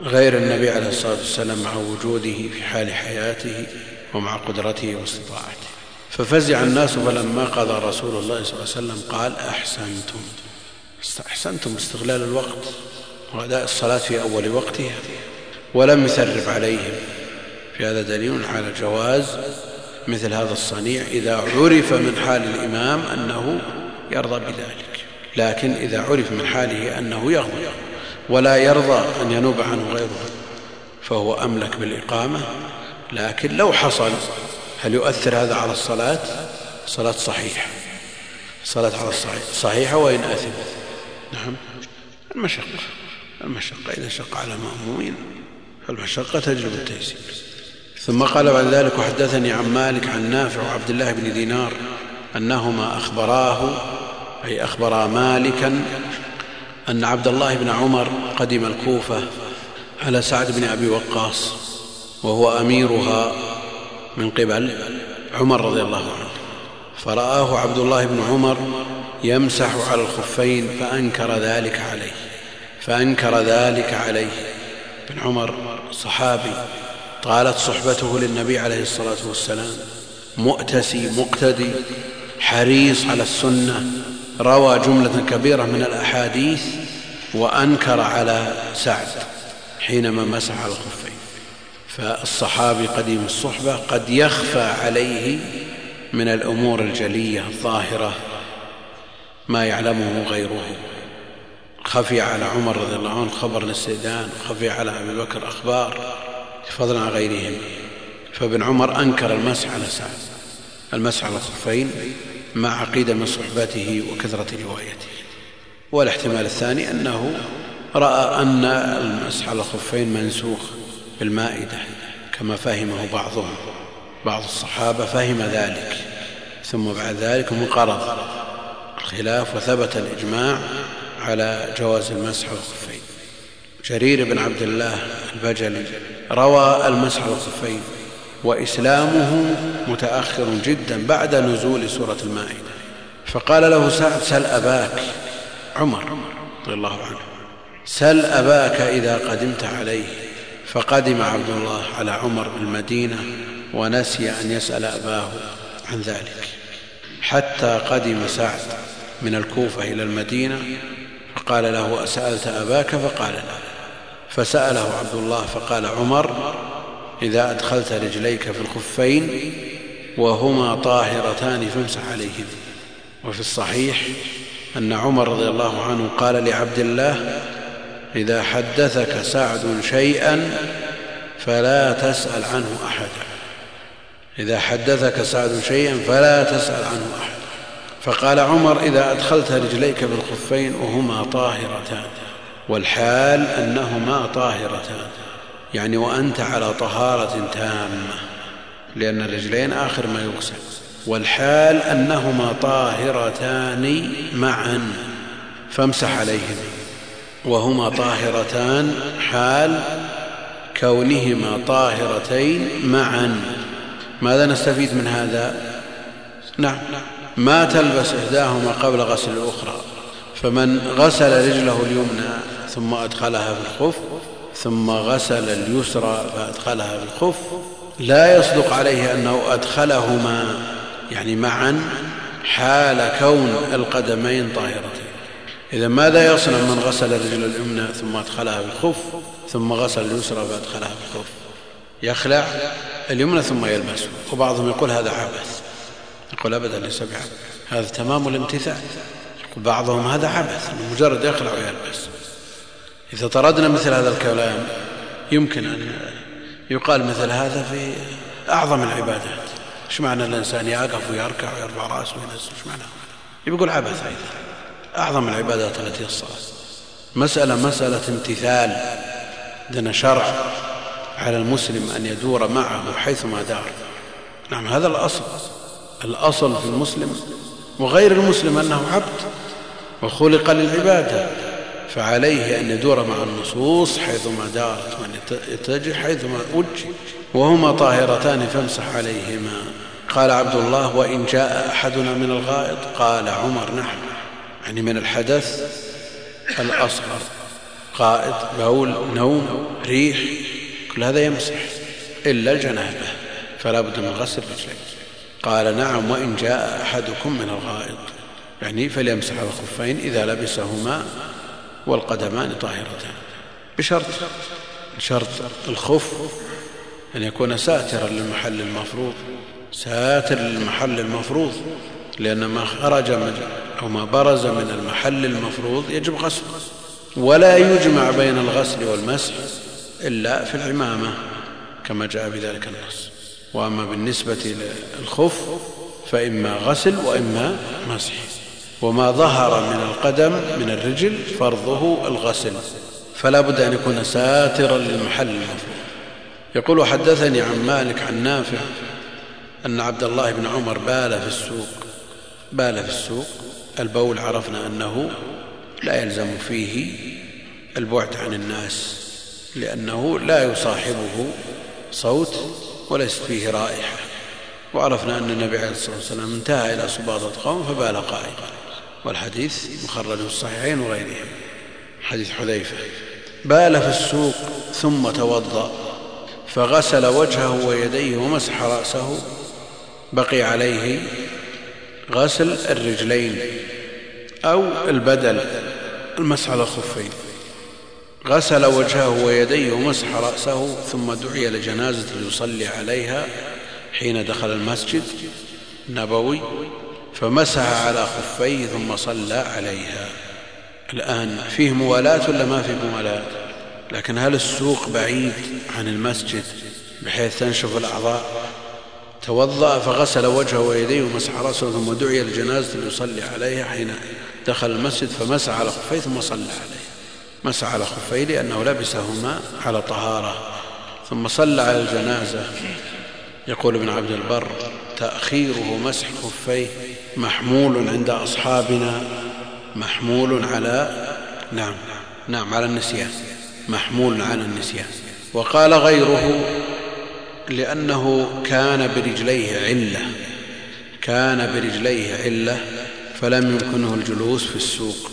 غير النبي عليه الصلاة والسلام مع وجوده في حال حياته ومع قدرته واستطاعته. ففزع الناس فلما قضى رسول الله صلى الله عليه وسلم قال أحسنتم. أحسنتم استغلال الوقت وأداء الصلاة في أول وقتها ولم يثرب عليهم. في هذا دليل على جواز مثل هذا الصنيع إذا عرف من حال الإمام أنه يرضى بذلك. لكن إذا عرف من حاله أنه يغضب ولا يرضى أن ينوب عنه غيره فهو أملك بالإقامة. لكن لو حصل هل يؤثر هذا على الصلاة؟ صلاة صحيحة. صلاة على الصحيح. صحيحة وإن أثم. نعم. المشقة. المشقة. إذا شق على المأمومين المشقة تجلب التيسير. ثم قال بعد ذلك وحدثني عن مالك عن نافع وعبد الله بن دينار أنهما أخبراه أي أخبرا مالكا أن عبد الله بن عمر قدم الكوفة على سعد بن أبي وقاص وهو أميرها من قبل عمر رضي الله عنه. فرآه عبد الله بن عمر يمسح على الخفين فأنكر ذلك عليه. فأنكر ذلك عليه. بن عمر صحابي طالت صحبته للنبي عليه الصلاة والسلام. مؤتسي مقتدي حريص على السنة. روى جملة كبيرة من الأحاديث وأنكر على سعد حينما مسح على الخفين. فالصحابي قديم الصحبة قد يخفى عليه من الأمور الجلية الظاهرة ما يعلمه غيره. خفي على عمر رضي الله عنه خبر الاستئذان وخفي على أبي بكر أخبار فضلا عن غيرهم. فابن عمر أنكر المسح على سعد المسح على الخفين مع عقيدة من صحبته وكثرة روايته. والاحتمال الثاني أنه رأى أن المسح على الخفين منسوخ. بالمائده كما فهمه بعضهم بعض الصحابة فهم ذلك ثم بعد ذلك انقرض الخلاف وثبت الإجماع على جواز المسح على الخفين. جرير بن عبد الله البجلي روى المسح على الخفين وإسلامه متأخر جدا بعد نزول سورة المائدة. فقال له سعد سل أباك. عمر رضي الله عنه سل أباك إذا قدمت عليه. فقدم عبد الله على عمر بالمدينة ونسي أن يسأل أباه عن ذلك. حتى قدم سعد من الكوفة إلى المدينة فقال له أسألت أباك؟ فقال لا. فسأله عبد الله فقال عمر إذا أدخلت رجليك في الخفين وهما طاهرتان فامسح عليهم وفي الصحيح أن عمر رضي الله عنه قال لعبد الله إذا حدثك سعد شيئا فلا تسأل عنه أحدا إذا حدثك سعد شيئا فلا تسأل عنه أحدا فقال عمر إذا أدخلت رجليك بالخفين وهما طاهرتان والحال أنهما طاهرتان يعني وأنت على طهارة تامة لأن الرجلين آخر ما يغسل والحال أنهما طاهرتان معا فامسح عليهم وهما طاهرتان حال كونهما طاهرتين معا. ماذا نستفيد من هذا؟ نعم ما تلبس إحداهما قبل غسل الأخرى فمن غسل رجله اليمنى ثم أدخلها في الخف ثم غسل اليسرى فأدخلها في الخف لا يصدق عليه أنه أدخلهما يعني معا حال كون القدمين طاهرتين إذا ماذا يصنع من غسل الرجل اليمنى ثم أدخلها في الخف ثم غسل اليسرى فأدخلها في الخف يخلع اليمنى ثم يلبسه وبعضهم يقول هذا عبث. يقول أبدا ليس بعبث. هذا تمام الامتثال. يقول بعضهم هذا عبث. مجرد يخلع ويلبس. إذا طردنا مثل هذا الكلام يمكن أن يقال مثل هذا في أعظم العبادات. إيش معنى الإنسان يقف ويركع ويرفع رأسه وينزل؟ إيش معنى؟ يقول عبث أيضا. أعظم العبادات التي هي الصلاة. مسألة مسألة امتثال. عندنا شرع على المسلم أن يدور معه حيثما دار. نعم هذا الأصل. الأصل في المسلم وغير المسلم أنه عبد وخلق للعبادة. فعليه أن يدور مع النصوص حيثما دارت وأن يتجه حيثما وجه. وهما طاهرتان فامسح عليهما. قال عبد الله وإن جاء أحدنا من الغائط قال عمر نعم. يعني من الحدث الأصغر غائط بول نوم ريح كل هذا يمسح إلا الجنابة فلا بد من غسل رجليه. قال نعم وإن جاء أحدكم من الغائط يعني فليمسح الخفين إذا لبسهما والقدمان طاهرتان. بشرط شرط الخف أن يكون ساترا للمحل المفروض ساتر للمحل المفروض لأن ما خرج من أو ما برز من المحل المفروض يجب غسله ولا يجمع بين الغسل والمسح إلا في العمامة كما جاء بذلك النص. وأما بالنسبة للخف فإما غسل وإما مسح. وما ظهر من القدم من الرجل فرضه الغسل فلا بد أن يكون ساترا للمحل المفروض. يقول حدثني عن مالك عن نافع أن عبد الله بن عمر بال في السوق بال في السوق. البول عرفنا أنه لا يلزم فيه البعد عن الناس لأنه لا يصاحبه صوت وليست فيه رائحة. وعرفنا أن النبي عليه الصلاة والسلام انتهى إلى سباطة قوم فبال قائما والحديث مخرج الصحيحين وغيرهم. حديث حذيفة. بال في السوق ثم توضأ فغسل وجهه ويديه ومسح رأسه بقي عليه غسل الرجلين أو البدل المسح على الخفين غسل وجهه ويديه ومسح رأسه ثم دعي لجنازة يصلي عليها حين دخل المسجد النبوي فمسح على خفيه ثم صلى عليها. الآن فيه موالاة ولا ما فيه موالاة لكن هل السوق بعيد عن المسجد بحيث تنشف الأعضاء؟ توضأ فغسل وجهه ويديه ومسح رأسه ثم دعي لجنازة يصلي عليها حين دخل المسجد فمسح على خفيه ثم صلى عليه. مسح على خفيه لأنه لبسهما على طهارة. ثم صلى على الجنازة. يقول ابن عبد البر تأخيره مسح خفيه محمول عند أصحابنا محمول على نعم نعم على النسيان محمول على النسيان. وقال غيره لأنه كان برجليه علة. كان برجليه علة فلم يمكنه الجلوس في السوق.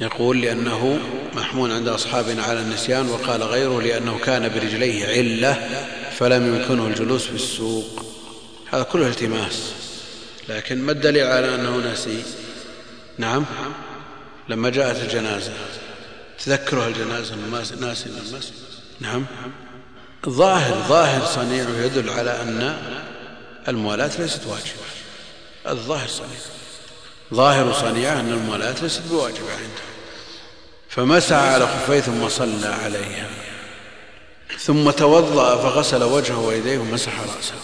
يقول لأنه محمول عند أصحابنا على النسيان وقال غيره لأنه كان برجليه علة فلم يمكنه الجلوس في السوق. هذا كله التماس. لكن ما الدليل على أنه نسي؟ نعم. لما جاءت الجنازة. تذكره الجنازة ناسي من المسجد نعم. ظاهر ظاهر صنيعه يدل على أن الموالاة ليست واجبة. الظاهر صنيع. ظاهر صنيعه أن الموالاة ليست بواجبة عنده فمسح على خفيه ثم صلى عليها. ثم توضأ فغسل وجهه ويديه ومسح رأسه.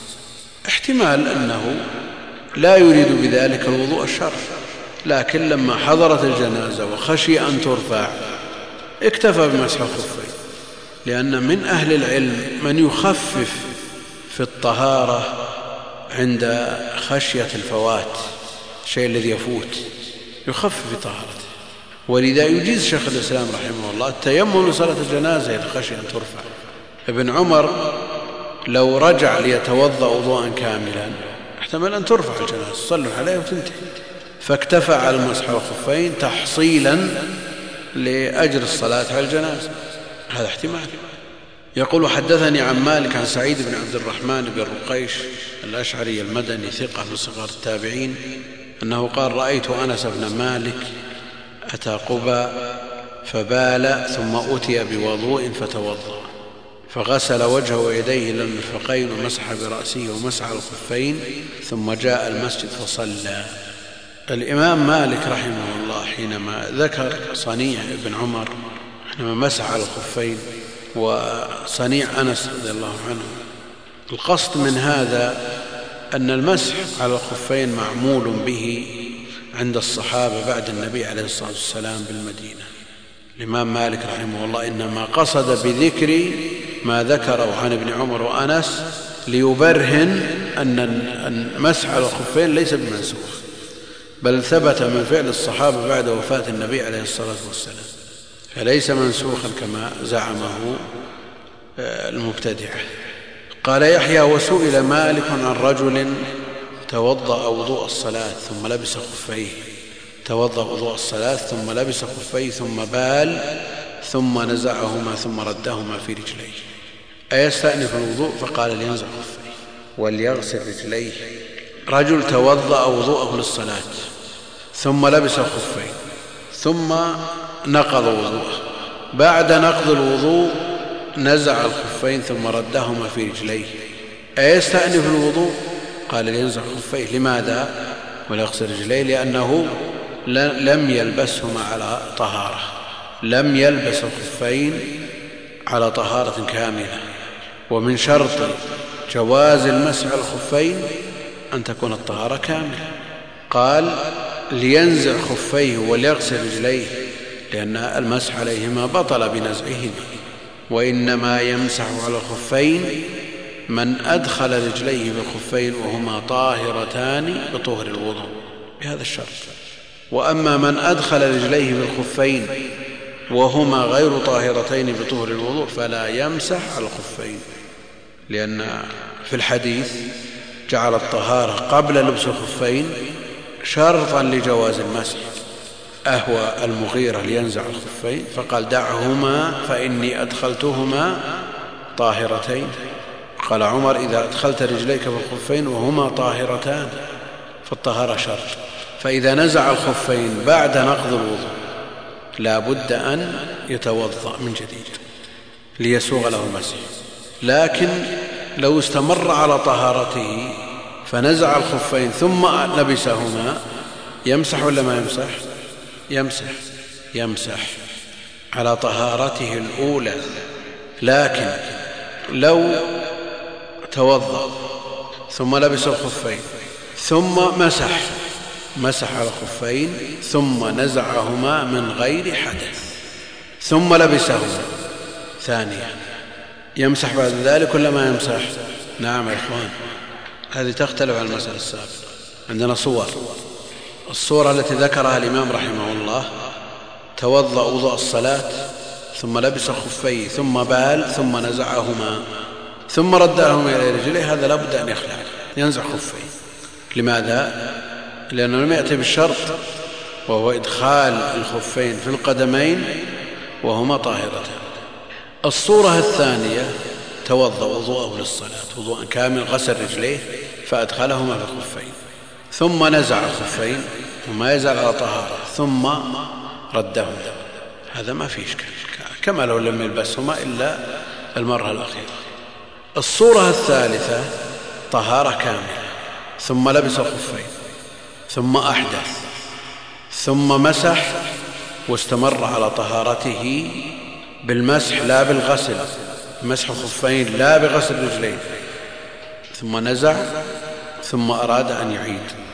احتمال أنه لا يريد بذلك الوضوء الشرعي لكن لما حضرت الجنازة وخشي أن ترفع اكتفى بمسح الخفين. لأن من أهل العلم من يخفف في الطهارة عند خشية الفوات الشيء الذي يفوت يخفف في طهارته. ولذا يجيز شيخ الإسلام رحمه الله التيمم لصلاة الجنازة إذا خشي أن ترفع. ابن عمر لو رجع ليتوضأ وضوءا كاملا احتمل أن ترفع الجنازة صلوا عليه وتنتهي. فاكتفى على المسح والخفين تحصيلا لأجر الصلاة على الجنازة. هذا احتمال. يقول حدثني عن مالك عن سعيد بن عبد الرحمن بن رقيش الأشعري المدني ثقة من صغار التابعين أنه قال رأيت أنس بن مالك أتى قبى فبال ثم أتي بوضوء فتوضأ فغسل وجهه ويديه إلى المرفقين ومسح برأسه ومسح الخفين ثم جاء المسجد فصلى. الإمام مالك رحمه الله حينما ذكر صنيع ابن عمر حينما مسح على الخفين وصنيع أنس رضي الله عنه. القصد من هذا أن المسح على الخفين معمول به عند الصحابة بعد النبي عليه الصلاة والسلام بالمدينة. الإمام مالك رحمه الله إنما قصد بذكر ما ذكره عن ابن عمر وأنس ليبرهن أن مسح على الخفين ليس بمنسوخ بل ثبت من فعل الصحابة بعد وفاة النبي عليه الصلاة والسلام. فليس منسوخا كما زعمه آه، المبتدعه قال يحيى وسئل مالك عن رجل توضأ وضوء الصلاة ثم لبس خفيه. توضأ وضوء الصلاة ثم لبس خفيه ثم بال ثم نزعهما ثم ردهما في رجليه. أيستأنف الوضوء؟ فقال لينزع خفيه. وليغسل رجليه. رجل توضأ وضوءه للصلاة ثم لبس خفين ثم نقض وضوءه بعد نقض الوضوء نزع الخفين ثم ردهما في رجليه. أيستأنف الوضوء؟ قال لينزع خفيه لماذا؟ وليغسل رجليه لأنه لم يلبسهما على طهارة. لم يلبس الخفين على طهارة كاملة. ومن شرط جواز المسح الخفين أن تكون الطهارة كاملة. قال لينزع خفيه وليغسل رجليه. لأن المسح عليهما بطل بنزعهما. وإنما يمسح على الخفين من أدخل رجليه بالخفين وهما طاهرتان بطهر الوضوء. بهذا الشرط. وأما من أدخل رجليه بالخفين وهما غير طاهرتين بطهر الوضوء فلا يمسح على الخفين. لأن في الحديث جعل الطهارة قبل لبس الخفين شرطا لجواز المسح. أهوى المغيرة لينزع الخفين فقال دعهما فإني أدخلتهما طاهرتين. قال عمر إذا أدخلت رجليك في الخفين وهما طاهرتان فالطهارة شرط فإذا نزع الخفين بعد نقض الوضوء لا بد أن يتوضأ من جديد ليسوغ له المسح لكن لو استمر على طهارته فنزع الخفين ثم لبسهما يمسح ولا ما يمسح؟ يمسح يمسح على طهارته الأولى لكن لو توضأ ثم لبس الخفين ثم مسح مسح على الخفين ثم نزعهما من غير حدث ثم لبسهما. ثانيا يمسح بعد ذلك ولا ما يمسح؟ نعم يا إخوان هذه تختلف عن المسألة السابقة عندنا صور. الصورة التي ذكرها الإمام رحمه الله توضأ وضوء الصلاة ثم لبس خفيه ثم بال ثم نزعهما ثم ردهما إلى رجليه هذا لا بد أن يخلع ينزع خفيه لماذا؟ لأنه لم يأتي بالشرط وهو إدخال الخفين في القدمين وهما طاهرتان. الصورة الثانية توضأ وضوءه للصلاة وضوءا كامل غسل رجليه فأدخلهما في الخفين. ثم نزع الخفين وما يزال على طهارة ثم ردهما هذا ما في إشكال. كما لو لم يلبسهما إلا المرة الأخيرة. الصورة الثالثة طهارة كاملة ثم لبس الخفين ثم أحدث ثم مسح واستمر على طهارته بالمسح لا بالغسل مسح الخفين لا بغسل الرجلين ثم نزع ثم أراد أن يعيد.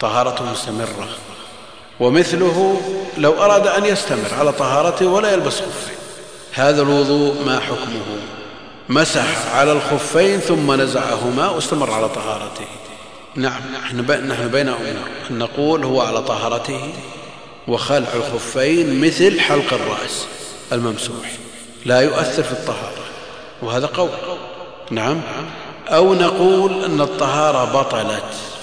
طهارته مستمرة. ومثله لو أراد أن يستمر على طهارته ولا يلبس خفين. هذا الوضوء ما حكمه؟ مسح على الخفين ثم نزعهما واستمر على طهارته. نعم نحن بين أمور. أن نقول هو على طهارته وخلع الخفين مثل حلق الرأس الممسوح. لا يؤثر في الطهارة. وهذا قول. نعم. أو نقول أن الطهارة بطلت.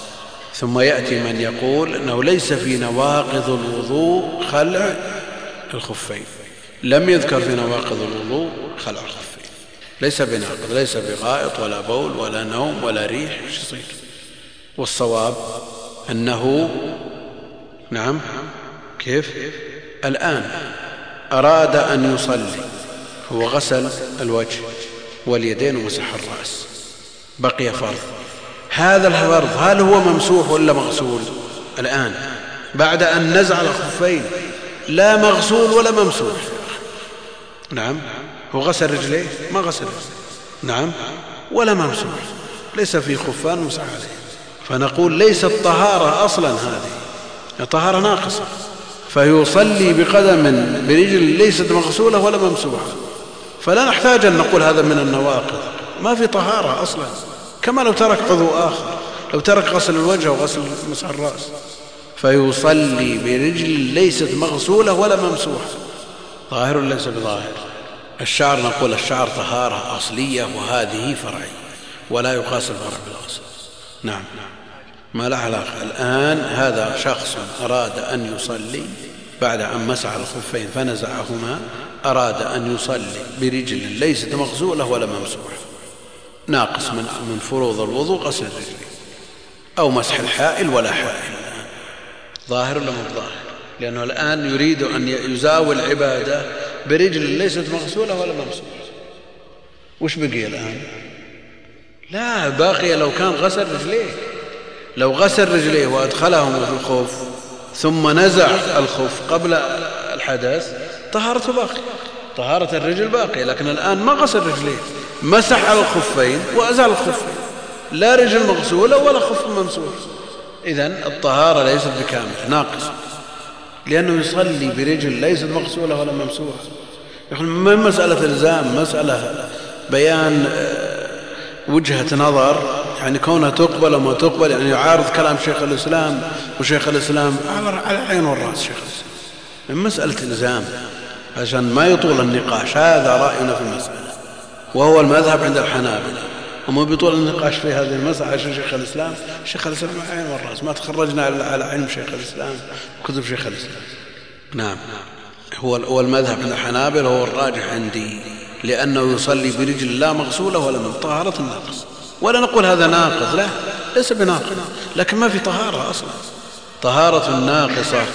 ثم يأتي من يقول أنه ليس في نواقض الوضوء خلع الخفين. لم يذكر في نواقض الوضوء خلع الخفين. ليس بناقض ليس بغائط ولا بول ولا نوم ولا ريح إيش يصير؟ والصواب أنه نعم كيف؟ الآن أراد أن يصلي هو غسل الوجه واليدين ومسح الرأس بقي فرض. هذا الفرض هل هو ممسوح ولا مغسول؟ الآن بعد أن نزع الخفين لا مغسول ولا ممسوح. نعم. هو غسل رجليه؟ ما غسل. نعم. ولا ممسوح. ليس في خفان مسح عليه فنقول ليست طهارة أصلا هذه. طهارة ناقصة. فيصلي بقدم برجل ليست مغسولة ولا ممسوحة. فلا نحتاج أن نقول هذا من النواقض. ما في طهارة أصلا. كما لو ترك عضو آخر لو ترك غسل الوجه وغسل مسح الرأس. فيصلي برجل ليست مغسولة ولا ممسوحة. ظاهر ليس بظاهر الشعر نقول الشعر طهارة أصلية وهذه فرعية ولا يقاس الفرع بالأصل نعم. ما له علاقة. الآن هذا شخص أراد أن يصلي بعد أن مسح الخفين فنزعهما أراد أن يصلي برجل ليست مغسولة ولا ممسوحة. ناقص من, من فروض الوضوء غسل الرجلين أو مسح الحائل ولا حائل. ظاهر ولا مو ظاهر؟ لأنه الآن يريد أن يزاول العبادة برجل ليست مغسولة ولا ممسوحة. وش بقي الآن؟ لا باقي لو كان غسل رجليه. لو غسل رجليه وأدخلهما في الخف ثم نزع الخف قبل الحدث طهارته باقية. طهارة الرجل باقية لكن الآن ما غسل رجليه. مسح على الخفين وأزال الخفين لا رجل مغسولة ولا خف ممسوح إذا الطهارة ليست بكاملة ناقصة. لأنه يصلي برجل ليست مغسولة ولا ممسوحة. يقول ما مسألة إلزام مسألة بيان آه، وجهة نظر. يعني كونها تقبل وما تقبل يعني يعارض كلام شيخ الإسلام وشيخ الإسلام. على العين والرأس شيخ الإسلام. من مسألة إلزام عشان ما يطول النقاش. هذا رأينا في المسألة. وهو المذهب عند الحنابلة. وما بيطول النقاش في هذه المسألة. عشان شيخ الإسلام. شيخ الإسلام العين والرأس. ما تخرجنا على علم شيخ الإسلام. وكتب شيخ الإسلام. نعم. هو هو المذهب عند الحنابلة. هو الراجح عندي. لأنه يصلي برجل لا مغسولة ولا من طهارة الناقص ولا نقول هذا ناقض لا. ليس بناقض لكن ما في طهارة أصلا. طهارة ناقصة.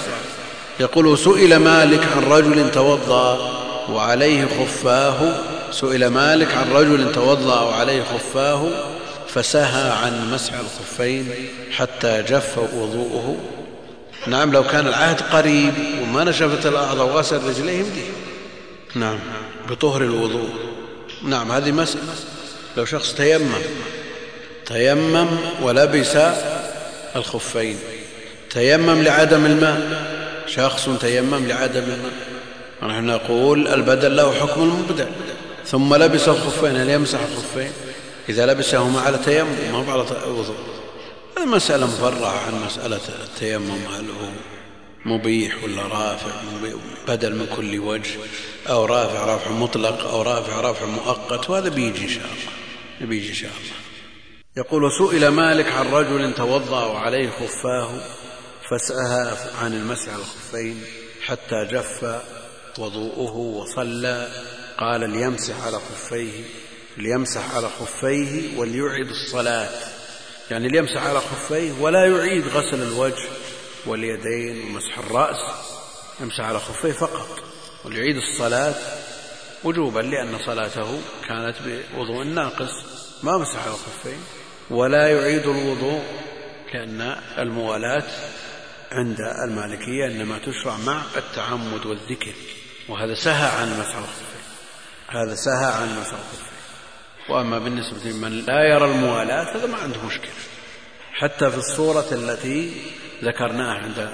يقول سئل مالك عن رجل توضأ وعليه خفاه سئل مالك عن رجل توضأ وعليه خفاه فسهى عن مسح الخفين حتى جف وضوءه. نعم لو كان العهد قريب وما نشفت الأعضاء وغسل رجليه يمديه. نعم بطهر الوضوء. نعم هذه مسألة. لو شخص تيمم تيمم ولبس الخفين تيمم لعدم الماء. شخص تيمم لعدم الماء. ونحن نقول البدل له حكم المبدل ثم لبس الخفين. هل يمسح الخفين؟ إذا لبسهما على تيمم ما على وضوء. المسألة مفرعة عن مسألة التيمم هل هو مبيح ولا رافع؟ بدل من كل وجه أو رافع رفع مطلق أو رافع رفع مؤقت. وهذا بيجي إن شاء الله. بيجي إن شاء الله. يقول سئل مالك عن رجل توضأ وعليه خفاه فسأها عن المسح الخفين حتى جف وضوءه وصلى. قال ليمسح على خفيه ليمسح على خفيه وليعد الصلاة. يعني ليمسح على خفيه ولا يعيد غسل الوجه واليدين ومسح الرأس. يمسح على خفيه فقط وليعيد الصلاة وجوبا لأن صلاته كانت بوضوء ناقص. ما مسح على الخفين ولا يعيد الوضوء لأن الموالاة عند المالكية إنما تشرع مع التعمد والذكر. وهذا سهى عن مسح الخفين هذا سهى عن مسح الخفين وأما بالنسبة لمن لا يرى الموالاة هذا ما عنده مشكلة. حتى في الصورة التي ذكرناها عند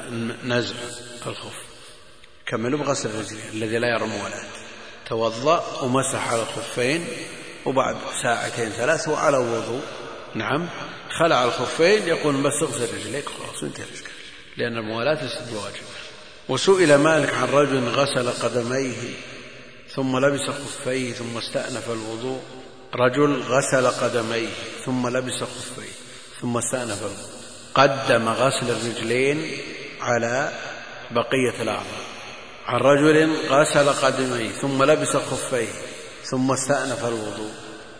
نزع الخف كملوا بغسل الرجلين الذي لا يرى الموالاة. توضأ ومسح على الخفين وبعد ساعتين ثلاث وعلى وضوء. نعم. خلع الخفين يقول بس اغسل رجليك. خلاص انتهى لأن الموالاة ليست بواجبة. وسئل مالك عن رجل غسل قدميه. ثم لبس خفيه ثم استأنف الوضوء. رجل غسل قدميه ثم لبس خفيه ثم استأنف الوضوء. قدم غسل الرجلين على بقية الأعضاء. عن رجل غسل قدميه ثم لبس خفيه ثم استأنف الوضوء.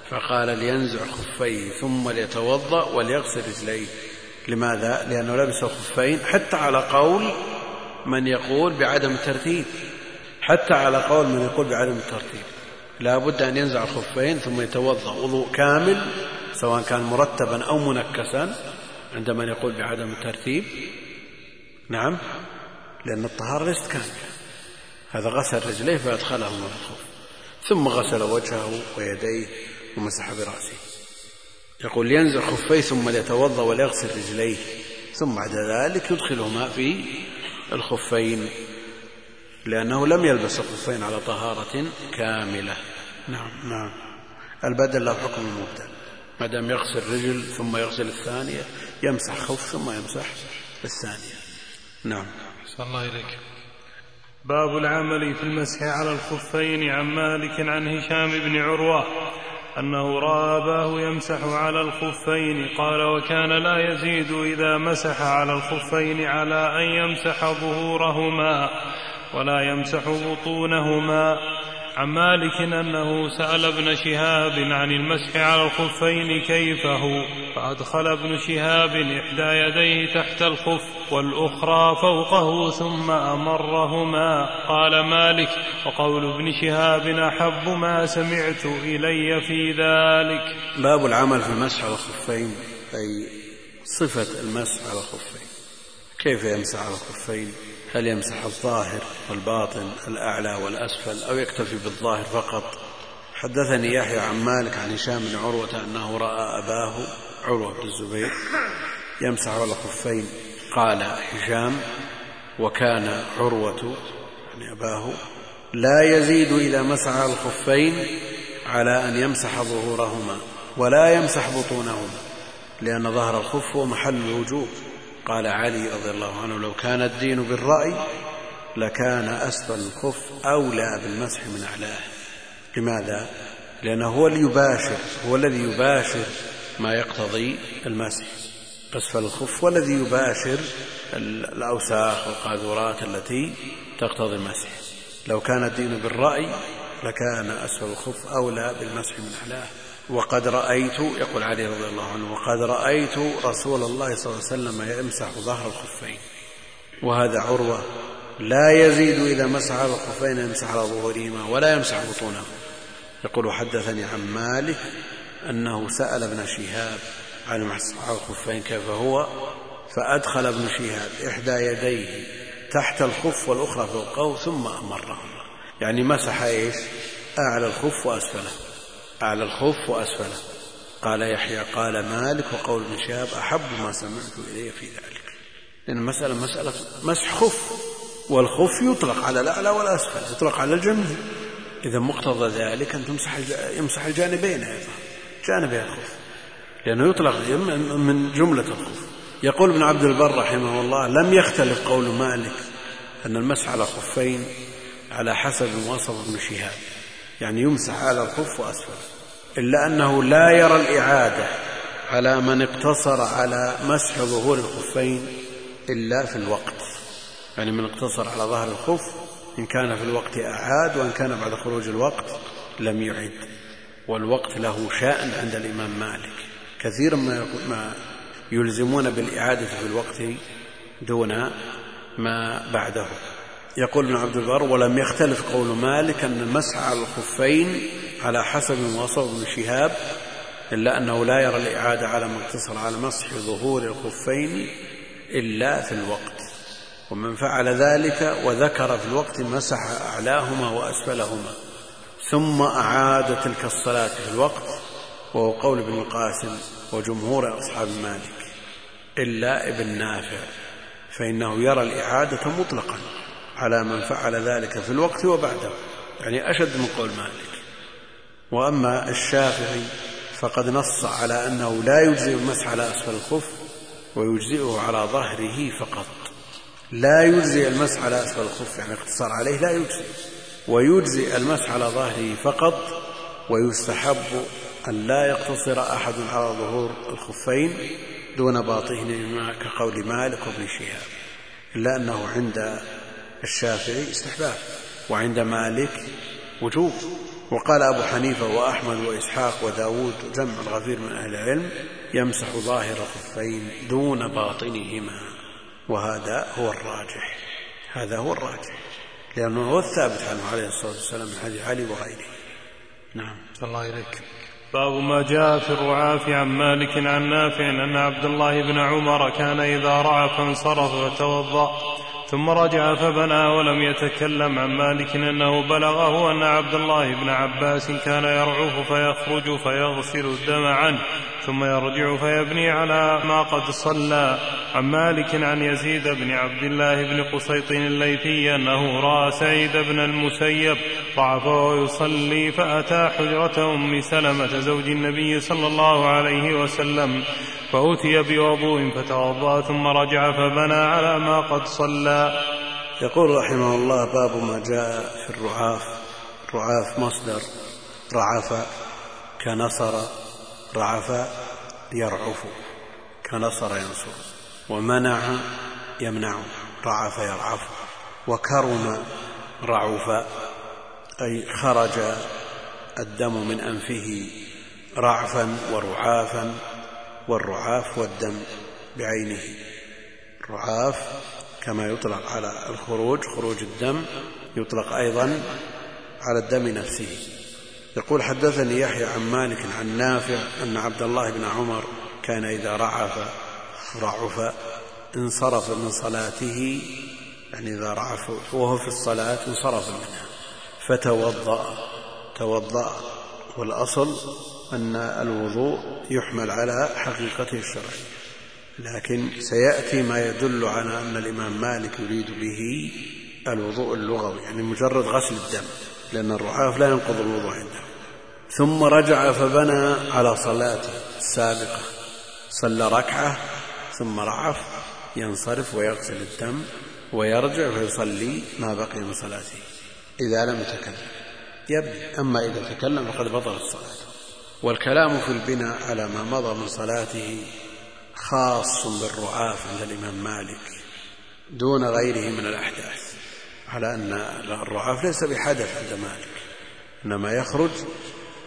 فقال لينزع خفيه ثم ليتوضأ وليغسل رجليه. لماذا؟ لأنه لبس الخفين حتى على قول من يقول بعدم الترتيب. حتى على قول من يقول بعدم الترتيب. لا بد أن ينزع الخفين ثم يتوضأ وضوء كامل سواء كان مرتبا أو منكسا عند من يقول بعدم الترتيب. نعم لأن الطهارة ليست كاملة. هذا غسل رجليه فأدخلهما في الخف ثم غسل وجهه ويديه ومسح برأسه. يقول لينزع خفيه ثم ليتوضا وليغسل رجليه ثم بعد ذلك يدخلهما في الخفين. لأنه لم يلبس الخفين على طهارة كاملة. نعم نعم. البدل له حكم المبدل ما دام يغسل رجل ثم يغسل الثانية يمسح خف ثم يمسح الثانية. نعم.
صلى الله إليك. باب العمل في المسح على الخفين عن مالك عن هشام بن عروة أنه رأى أباه يمسح على الخفين. قال وكان لا يزيد إذا مسح على الخفين على أن يمسح ظهورهما. ولا يمسح بطونهما. عن مالك أنه سأل ابن شهاب عن المسح على الخفين كيف هو فأدخل ابن شهاب إحدى يديه تحت الخف والأخرى فوقه ثم أمرهما. قال مالك وقول ابن شهاب أحب ما سمعت إلي في ذلك.
باب العمل في المسح على الخفين أي صفة المسح على الخفين. كيف يمسح على الخفين؟ هل يمسح الظاهر والباطن الأعلى والأسفل أو يكتفي بالظاهر فقط؟ حدثني يحيى عن مالك عن هشام بن عروة أنه رأى أباه عروة بن الزبير يمسح على الخفين. قال هشام وكان عروة يعني أباه لا يزيد إذا مسح الخفين على أن يمسح ظهورهما ولا يمسح بطونهما لأن ظهر الخف هو محل الوجوب. قال علي رضي الله عنه لو كان الدين بالرأي لكان أسفل الخف أولى بالمسح من أعلاه. لماذا؟ لأنه هو اللي يباشر هو الذي يباشر ما يقتضي المسح. أسفل الخف والذي يباشر الأوساخ والقاذورات التي تقتضي المسح. لو كان الدين بالرأي لكان أسفل الخف أولى بالمسح من أعلاه. وقد رأيت يقول علي رضي الله عنه وقد رأيت رسول الله صلى الله عليه وسلم يمسح ظهر الخفين وهذا عروة لا يزيد إذا مسح الخفين يمسح على ظهورهما ولا يمسح بطونهما. يقول حدثني عن مالك أنه سأل ابن شهاب عن مسح على الخفين كيف هو فأدخل ابن شهاب إحدى يديه تحت الخف والأخرى فوقه ثم أمرهما. يعني مسح إيش؟ أعلى الخف وأسفله. أعلى الخف وأسفله. قال يحيى قال مالك وقول ابن شهاب أحب ما سمعت إلي في ذلك. لأن المسألة مسألة مسح خف والخف يطلق على الأعلى والأسفل يطلق على الجميع. إذا مقتضى ذلك أن تمسح يمسح الجانبين أيضا جانبي الخف لأنه يطلق من جملة الخف يقول ابن عبد البر رحمه الله لم يختلف قول مالك أن المسح على الخفين على حسب وصف ابن شهاب. يعني يمسح على الخف وأسفل إلا أنه لا يرى الإعادة على من اقتصر على مسح ظهور الخفين إلا في الوقت. يعني من اقتصر على ظهر الخف إن كان في الوقت أعاد وإن كان بعد خروج الوقت لم يعد. والوقت له شأن عند الإمام مالك. كثيرا ما يلزمون بالإعادة في الوقت دون ما بعده. يقول ابن عبد البر ولم يختلف قول مالك أن المسح على الخفين على حسب ما وصف ابن شهاب إلا أنه لا يرى الإعادة على ما اقتصر على مسح ظهور الخفين إلا في الوقت. ومن فعل ذلك وذكر في الوقت مسح أعلاهما وأسفلهما ثم أعاد تلك الصلاة في الوقت وهو قول ابن القاسم وجمهور أصحاب مالك إلا ابن نافع فإنه يرى الإعادة مطلقا. على من فعل ذلك في الوقت وبعده. يعني أشد من قول مالك. وأما الشافعي فقد نص على أنه لا يجزئ المسح على أسفل الخف ويجزئه على ظهره فقط. لا يجزئ المسح على أسفل الخف يعني اقتصار عليه لا يجزئ. ويجزئ المسح على ظهره فقط ويستحب أن لا يقتصر أحد على ظهور الخفين دون باطنهما كقول مالك وابن شهاب. إلا أنه عند الشافعي استحباب وعند مالك وجوب. وقال أبو حنيفة وأحمد وإسحاق وداود جمع الغفير من أهل العلم يمسح ظاهر الخفين دون باطنهما. وهذا هو الراجح هذا هو الراجح لأنه هو الثابت عنه عليه الصلاة والسلام من حديث علي وغيره. نعم.
الله إليك باب ما جاء في الرعاف عن مالك عن نافع أن عبد الله بن عمر كان إذا رعى فانصرف فتوضأ. ثم رجع فبنى ولم يتكلم عن مالك أنه بلغه أن عبد الله بن عباس كان يرعف فيخرج فيغسل الدم عنه ثم يرجع فيبني على ما قد صلى. عن مالك عن يزيد بن عبد الله بن قسيط الليثي أنه رأى سعيد بن المسيب ضعف ويصلي فأتى حجرة أم سلمة زوج النبي صلى الله عليه وسلم فأتي بوضوء فتوضأ ثم رجع فبنى على ما قد صلى.
يقول رحمه الله باب ما جاء في الرعاف. رعاف مصدر. رعف كنصر. رعف يرعف. كنصر ينصر. ومنع يمنع. رعف يرعف. وكرم رعف أي خرج الدم من أنفه رعفا ورعافا. والرعاف والدم بعينه. الرعاف كما يطلق على الخروج خروج الدم يطلق أيضا على الدم نفسه. يقول حدثني يحيى عن مالك عن نافع أن عبد الله بن عمر كان إذا رعف رعف انصرف من صلاته يعني إذا رعف وهو في الصلاة انصرف منها فتوضأ توضأ والأصل أن الوضوء يحمل على حقيقته الشرعية. لكن سيأتي ما يدل على أن الإمام مالك يريد به الوضوء اللغوي يعني مجرد غسل الدم لأن الرعاف لا ينقض الوضوء عنده. ثم رجع فبنى على صلاته السابقة صلى ركعة ثم رعف ينصرف ويغسل الدم ويرجع فيصلي ما بقي من صلاته إذا لم يتكلم. يبني أما إذا تكلم فقد بطلت صلاته. والكلام في البناء على ما مضى من صلاته خاص بالرعاف عند الإمام مالك دون غيره من الأحداث على أن الرعاف ليس بحدث عند مالك إنما يخرج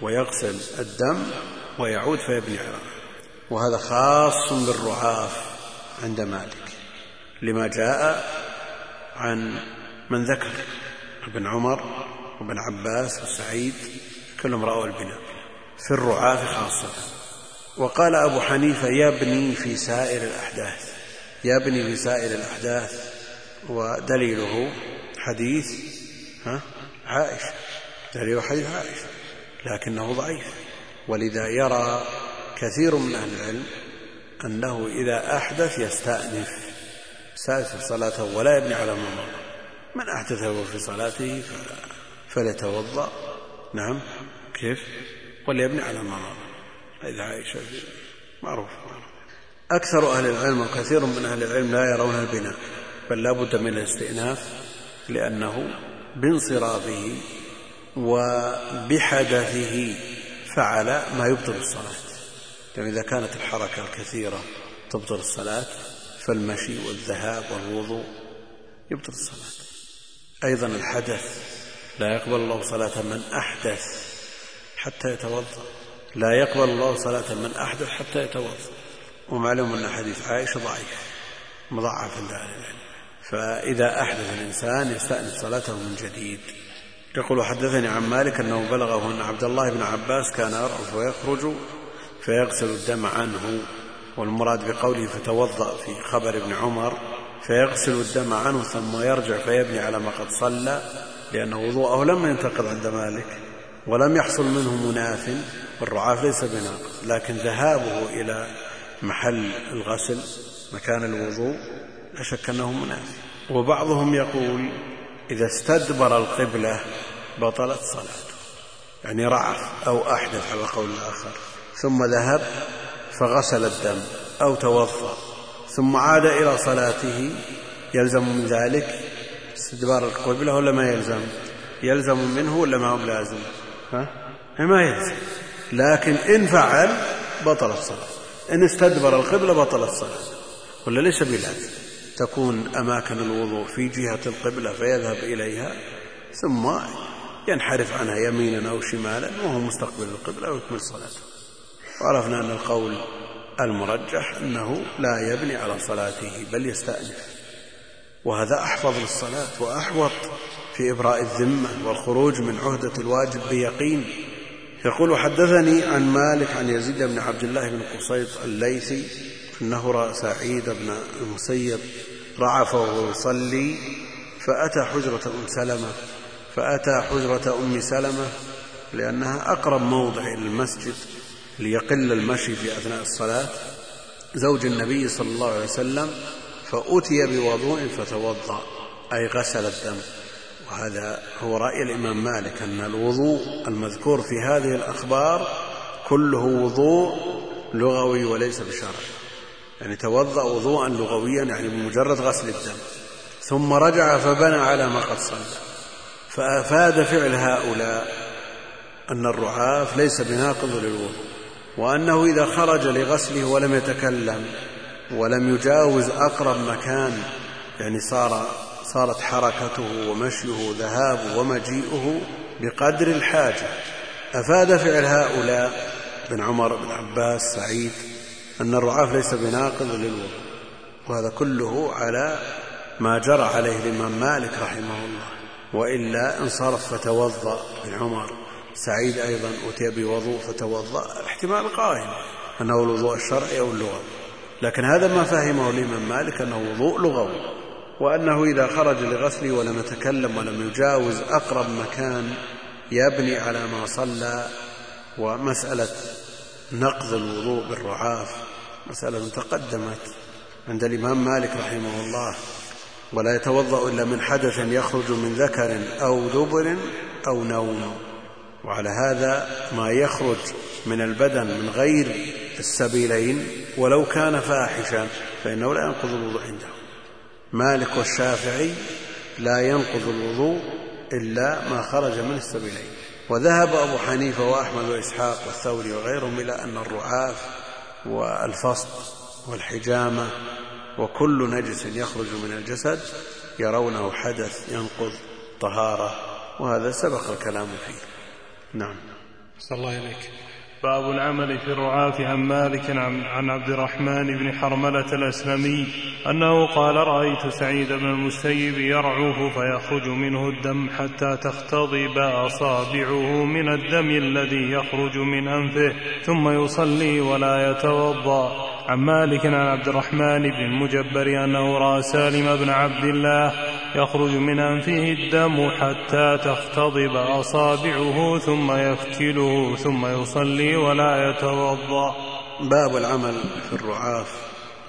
ويغسل الدم ويعود فيبني على وهذا خاص بالرعاف عند مالك لما جاء عن من ذكر ابن عمر وابن عباس وسعيد كلهم رأوا البناء. في الرعاف خاصة. وقال أبو حنيفة يبني في سائر الأحداث يبني في سائر الأحداث ودليله حديث ها عائشة دليل حديث عائشة لكنه ضعيف. ولذا يرى كثير من أهل العلم أنه إذا أحدث يستأنف. يستأنف صلاته ولا يبني على ما مر من أحدث هو في صلاته فليتوضأ. نعم كيف؟ وليبني على ما مر هذه عائشة معروف. أكثر أهل العلم وكثير من أهل العلم لا يرون البناء بل لا بد من الاستئناف لأنه بانصرافه وبحدثه فعل ما يبطل الصلاة. يعني إذا كانت الحركة الكثيرة تبطل الصلاة فالمشي والذهاب والوضوء يبطل الصلاة. أيضا الحدث لا يقبل الله صلاة من أحدث حتى يتوضأ. لا يقبل الله صلاة من أحدث حتى يتوضأ ومعلوم أن حديث عائشة ضعيف مضاعف عند أهل العلم. فإذا أحدث الإنسان يستأنف صلاته من جديد. يقول حدثني عن مالك أنه بلغه أن عبد الله بن عباس كان يرعف ويخرج فيغسل الدم عنه والمراد بقوله فتوضأ في خبر ابن عمر فيغسل الدم عنه ثم يرجع فيبني على ما قد صلى لأن وضوءه لم ينتقض عند مالك. ولم يحصل منه مناف والرعاف ليس بناقض لكن ذهابه إلى محل الغسل مكان الوضوء لا شك أنه منافي وبعضهم يقول إذا استدبر القبلة بطلت صلاته يعني رعف أو أحدث على قول الآخر ثم ذهب فغسل الدم أو توضأ ثم عاد إلى صلاته يلزم من ذلك استدبار القبلة ولا ما يلزم؟ يلزم منه ولا ما هو بلازم؟ ها؟ ما يلزم لكن إن فعل بطلت صلاة إن استدبر القبلة بطلت صلاة ولا ليس بلازم. تكون أماكن الوضوء في جهة القبلة فيذهب إليها ثم ينحرف عنها يمينا أو شمالا وهو مستقبل القبلة ويكمل صلاته وعرفنا أن القول المرجح أنه لا يبني على صلاته بل يستأنف. وهذا أحفظ للصلاة وأحوط. في إبراء الذمة والخروج من عهدة الواجب بيقين. يقول حدثني عن مالك عن يزيد بن عبد الله بن قصيط الليثي أنه رأى سعيد بن المسيب رعف وهو يصلي فأتى حجرة أم سلمة فأتى حجرة أم سلمة لأنها أقرب موضع إلى المسجد ليقل المشي في أثناء الصلاة. زوج النبي صلى الله عليه وسلم فأتي بوضوء فتوضأ أي غسل الدم. وهذا هو رأي الإمام مالك أن الوضوء المذكور في هذه الأخبار كله وضوء لغوي وليس بشرعي. يعني توضأ وضوءا لغويا يعني بمجرد غسل الدم. ثم رجع فبنى على ما قد صلى. فأفاد فعل هؤلاء أن الرعاف ليس بناقض للوضوء وأنه إذا خرج لغسله ولم يتكلم ولم يجاوز أقرب مكان يعني صار صارت حركته ومشيه ذهابه ومجيئه بقدر الحاجة. أفاد فعل هؤلاء بن عمر بن عباس سعيد أن الرعاف ليس بناقض للوضوء وهذا كله على ما جرى عليه الإمام مالك رحمه الله. وإلا انصرف فتوضأ بن عمر سعيد أيضا أتي بوضوء فتوضأ الاحتمال قائم أنه الوضوء الشرعي أو اللغوي. لكن هذا ما فهمه الإمام مالك أنه وضوء لغوي. وأنه إذا خرج لغسله ولم يتكلم ولم يجاوز أقرب مكان يبني على ما صلى ومسألة نقض الوضوء بالرعاف مسألة تقدمت عند الإمام مالك رحمه الله ولا يتوضأ إلا من حدث يخرج من ذكر أو دبر أو نوم وعلى هذا ما يخرج من البدن من غير السبيلين ولو كان فاحشا فإنه لا ينقض الوضوء عنده. مالك والشافعي لا ينقض الوضوء إلا ما خرج من السبيلين. وذهب أبو حنيفة وأحمد وإسحاق والثوري وغيرهم إلى أن الرعاف والفصل والحجامة وكل نجس يخرج من الجسد يرونه حدث ينقض طهارة وهذا سبق الكلام فيه. نعم.
صلى الله إليك باب العمل في الرعاة عن مالك عن عبد الرحمن بن حرملة الأسلمي أنه قال رأيت سعيد بن المسيب يرعوه فيخرج منه الدم حتى تختضب أصابعه من الدم الذي يخرج من أنفه ثم يصلي ولا يتوضأ. عن مالك عن عبد الرحمن بن المجبر أنه رأى سالم بن عبد الله يخرج من أنفه الدم حتى تختضب أصابعه ثم يفتله ثم يصلي ولا يتوضأ.
باب العمل في الرعاف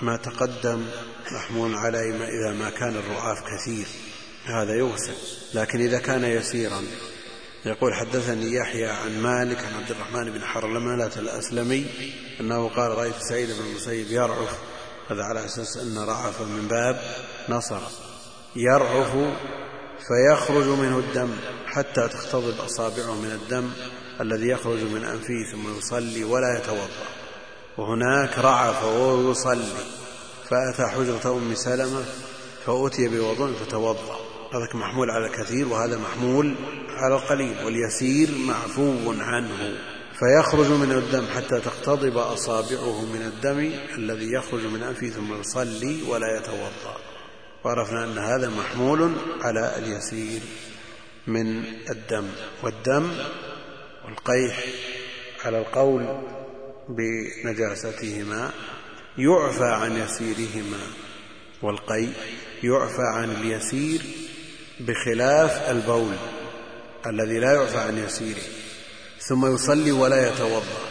ما تقدم محمول عليه إذا ما كان الرعاف كثير. هذا يغسل لكن إذا كان يسيرا. يقول حدثني يحيى عن مالك عن عبد الرحمن بن حرملة الأسلمي أنه قال رأيت سعيد بن المسيب يرعف. هذا على أساس أن رعف من باب نصر. يرعف فيخرج منه الدم حتى تختضب أصابعه من الدم. الذي يخرج من أنفه ثم يصلي ولا يتوضأ. وهناك رعف وهو يصلي. فأتى حجرة أم سلمة فأتي بوضوء فتوضأ. هذا محمول على الكثير وهذا محمول على القليل واليسير معفو عنه. فيخرج من الدم حتى تقتضب أصابعه من الدم الذي يخرج من أنفه ثم يصلي ولا يتوضأ. وعرفنا أن هذا محمول على اليسير من الدم. والدم والقيح على القول بنجاستهما يعفى عن يسيرهما والقي يعفى عن اليسير بخلاف البول الذي لا يعفى عن يسيره ثم يصلي ولا يتوضأ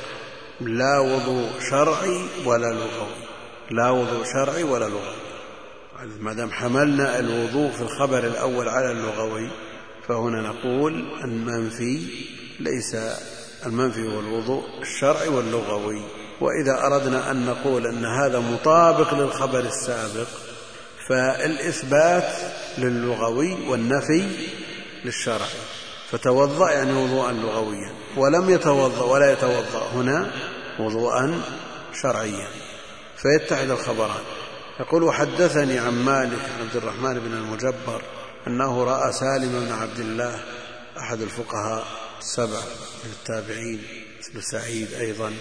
لا وضوء شرعي ولا لغوي لا وضوء شرعي ولا لغوي. ما دام حملنا الوضوء في الخبر الأول على اللغوي فهنا نقول المنفي ليس المنفي هو الوضوء الشرعي واللغوي. وإذا أردنا أن نقول أن هذا مطابق للخبر السابق فالإثبات للغوي والنفي للشرعي. فتوضأ يعني وضوءا لغويا. ولم يتوضأ ولا يتوضأ هنا وضوءا شرعيا. فيتحد الخبران. يقول وحدثني عن مالك عن عبد الرحمن بن المجبر أنه رأى سالم بن عبد الله أحد الفقهاء السبع من التابعين مثل سعيد أيضا.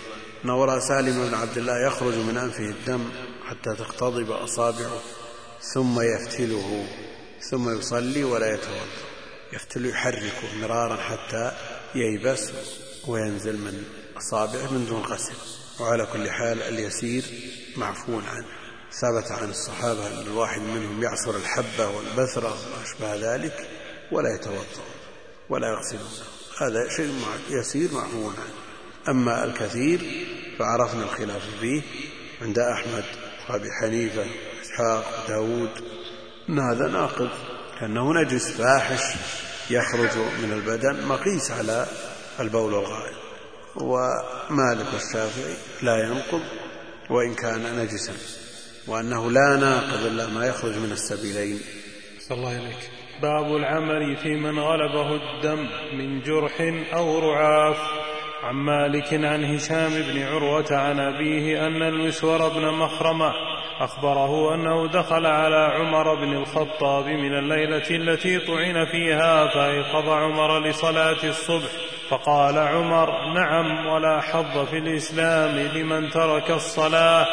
انه راى سالم بن عبد الله يخرج من أنفه الدم حتى تختضب أصابعه ثم يفتله ثم يصلي ولا يتوضأ. يفتل يحركه مرارا حتى ييبس وينزل من أصابعه من دون غسل. وعلى كل حال اليسير معفو عنه. ثبت عن الصحابة أن الواحد منهم يعصر الحبة والبثرة وأشبه ذلك ولا يتوضأ ولا يغسلون هذا شيء يسير معفو عنه أما الكثير فعرفنا الخلاف فيه عند أحمد وأبي حنيفة وإسحاق وداود. ان هذا ناقض لأنه نجس فاحش يخرج من البدن مقيس على البول والغائط ومالك والشافعي لا ينقض وإن كان نجسا وأنه لا ناقض إلا ما يخرج من السبيلين.
صلى الله عليك. باب العمل في من غلبه الدم من جرح أو رعاف. عن مالك عن هشام بن عروة عن أبيه أن المسور بن مخرمة أخبره أنه دخل على عمر بن الخطاب من الليلة التي طعن فيها فأيقظ عمر لصلاة الصبح فقال عمر نعم ولا حظ في الإسلام لمن ترك الصلاة.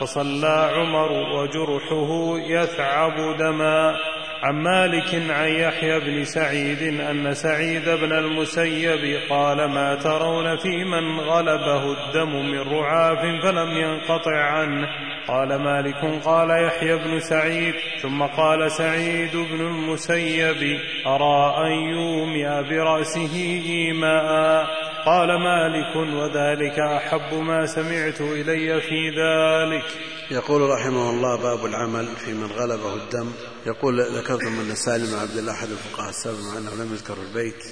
فصلى عمر وجرحه يثعب دما. عن مالك عن يحيى بن سعيد أن سعيد بن المسيب قال ما ترون في من غلبه الدم من رعاف فلم ينقطع عنه. قال مالك قال يحيى بن سعيد. ثم قال سعيد بن المسيب أرى أن يومئ برأسه إيماء. قال مالك وذلك أحب ما سمعت إلي في ذلك.
يقول رحمه الله باب العمل في من غلبه الدم. يقول ذكرتم ان سالم عبد الله احد الفقهاء السابع مع أنه لم يذكر البيت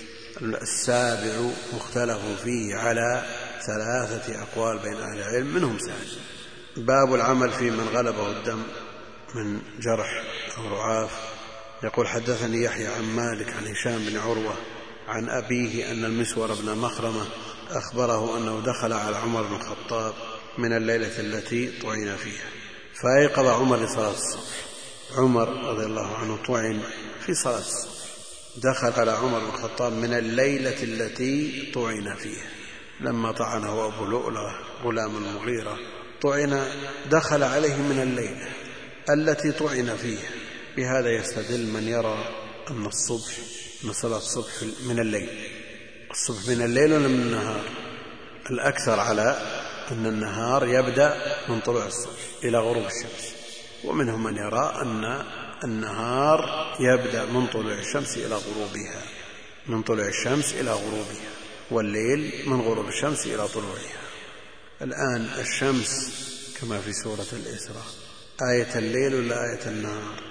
السابع مختلف فيه على ثلاثة أقوال بين أهل العلم منهم سالم. باب العمل في من غلبه الدم من جرح أو رعاف. يقول حدثني يحيى عن مالك عن هشام بن عروة عن أبيه أن المسور بن مخرمة أخبره أنه دخل على عمر بن الخطاب من الليلة التي طعن فيها. فأيقظ عمر لصلاة الصبح. عمر رضي الله عنه طعن في صلاة الصبح. دخل على عمر بن الخطاب من الليلة التي طعن فيها. لما طعنه أبو لؤلؤة غلام المغيرة طعن دخل عليه من الليلة التي طعن فيها. بهذا يستدل من يرى أن الصبح أن صلاة الصبح من الليل. الصبح من الليل ولا من النهار؟ الأكثر على أن النهار يبدأ من طلوع الصبح إلى غروب الشمس. ومنهم من يرى أن النهار يبدأ من طلوع الشمس إلى غروبها. من طلوع الشمس إلى غروبها. والليل من غروب الشمس إلى طلوعها. الآن الشمس كما في سورة الإسراء. آية الليل ولا آية النهار؟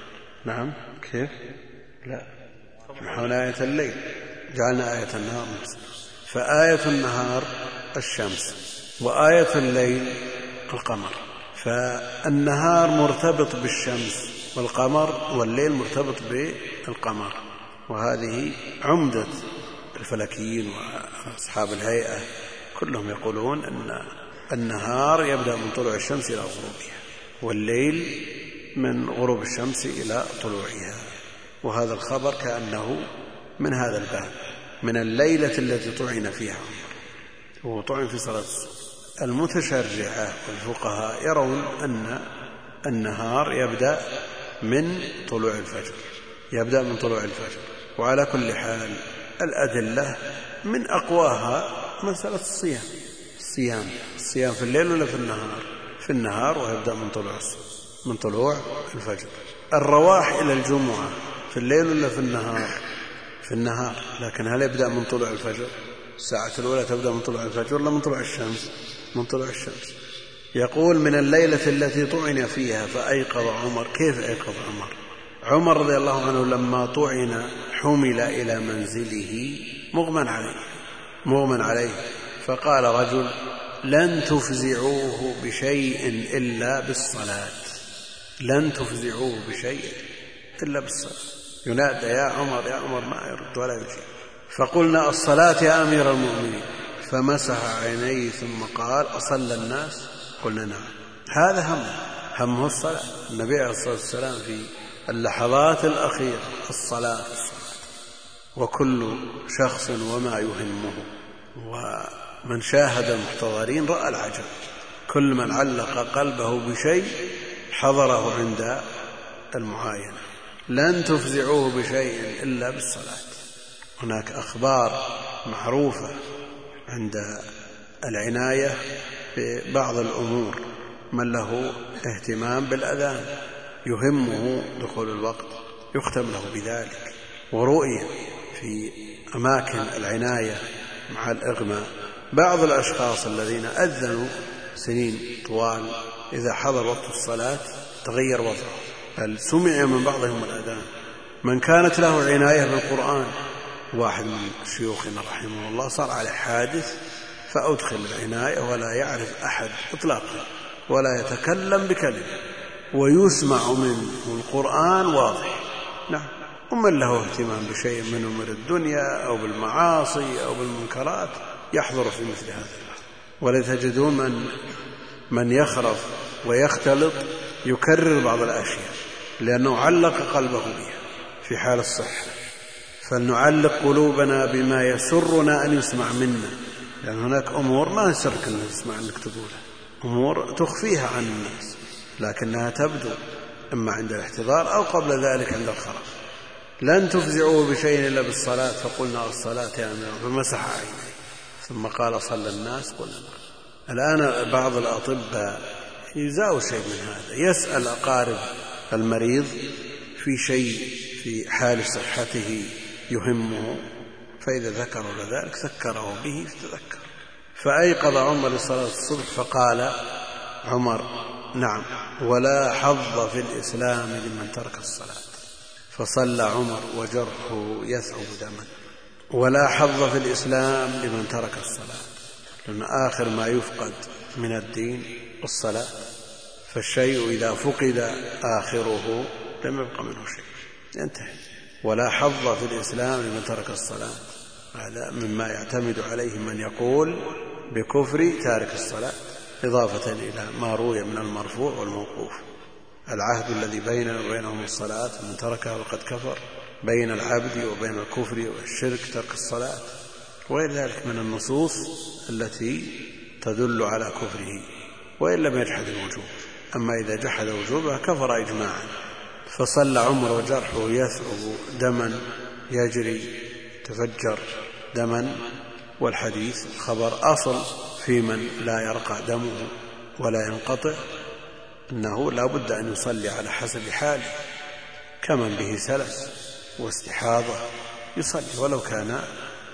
نعم كيف؟ لا. حول آية الليل. جعلنا آية النهار فآية النهار الشمس وآية الليل القمر. فالنهار مرتبط بالشمس والقمر والليل مرتبط بالقمر. وهذه عمدة الفلكيين وأصحاب الهيئة كلهم يقولون أن النهار يبدأ من طلوع الشمس إلى غروبها والليل من غروب الشمس إلى طلوعها. وهذا الخبر كأنه من هذا الباب من الليلة التي طعن فيها. عمر وهو طعن في صلاة الصبح. المتشرعة والفقهاء يرون أن النهار يبدأ من طلوع الفجر يبدأ من طلوع الفجر. وعلى كل حال الأدلة من أقواها مسألة الصيام. الصيام الصيام في الليل ولا في النهار؟ في النهار ويبدأ من طلوع من طلوع الفجر. الرواح إلى الجمعة. في الليل ولا في النهار؟ في النهار لكن هل يبدأ من طلوع الفجر؟ الساعة الأولى تبدأ من طلوع الفجر ولا من طلوع الشمس؟ من طلوع الشمس. يقول من الليلة التي طعن فيها فأيقظ عمر. كيف أيقظ عمر؟ عمر رضي الله عنه لما طعن حمل إلى منزله مغمى عليه مغمى عليه. فقال رجل لن تفزعوه بشيء إلا بالصلاة لن تفزعوه بشيء إلا بالصلاة. ينادى يا عمر يا عمر ما يرد ولا يجيب فقلنا الصلاة يا أمير المؤمنين. فمسح عينيه ثم قال أصلى الناس؟ قلنا نعم. هذا هم همه الصلاة. النبي عليه الصلاة والسلام في اللحظات الأخيرة الصلاة الصلاة. وكل شخص وما يهمه. ومن شاهد المحتضرين رأى العجب. كل من علق قلبه بشيء حضره عند المعاينة. لن تفزعوه بشيء إلا بالصلاة. هناك أخبار معروفة عند العناية ببعض الأمور من له اهتمام بالأذان يهمه دخول الوقت يختم له بذلك. ورؤية في أماكن العناية مع الإغماء. بعض الأشخاص الذين أذنوا سنين طوال إذا حضر وقت الصلاة تغير وضعه. بل سمع من بعضهم الأذان. من كانت له عناية بالقرآن واحد من شيوخنا رحمه الله صار عليه حادث فأدخل العناية ولا يعرف أحد إطلاقا ولا يتكلم بكلمة ويسمع منه القرآن واضح. نعم. ومن له اهتمام بشيء من أمور الدنيا أو بالمعاصي أو بالمنكرات يحضر في مثل هذا ولا تجدون من من يخرف ويختلط يكرر بعض الأشياء. لأنه علق قلبه بها. في حال الصحة فلنعلق قلوبنا بما يسرنا أن يسمع منا. لأن هناك أمور ما يسرك أن تسمع أنك تقولها. أمور تخفيها عن الناس. لكنها تبدو إما عند الاحتضار أو قبل ذلك عند الخرف لن تفزعوه بشيء إلا بالصلاة. فقلنا الصلاة يا أمير. فمسح عينيه ثم قال صلى الناس. قلنا الآن بعض الأطباء يزاو شيء من هذا. يسأل أقارب المريض في شيء في حال صحته يهمه فإذا ذكروا ذلك ذكره به فتذكر فأيقظ عمر لصلاة الصبح فقال عمر نعم ولا حظ في الإسلام لمن ترك الصلاة. فصلى عمر وجرحه يثعب دما ولا حظ في الإسلام لمن ترك الصلاة. لأن آخر ما يفقد من الدين الصلاة. فالشيء إذا فقد آخره لم يبق منه شيء. ينتهي. ولا حظ في الإسلام لمن ترك الصلاة. هذا مما يعتمد عليه من يقول بكفر تارك الصلاة إضافة إلى ما روي من المرفوع والموقوف. العهد الذي بيننا وبينهم الصلاة من تركها وقد كفر بين العبد وبين الكفر والشرك ترك الصلاة وغير ذلك من النصوص التي تدل على كفره وإن لم يجحد الوجوب. أما إذا جحد وجوبها كفر إجماعا فصلى عمر وجرحه يثعب دما يجري تفجر دما والحديث خبر أصل في من لا يرقى دمه ولا ينقطع أنه لا بد أن يصلي على حسب حاله كمن به سلس واستحاضة يصلي ولو كان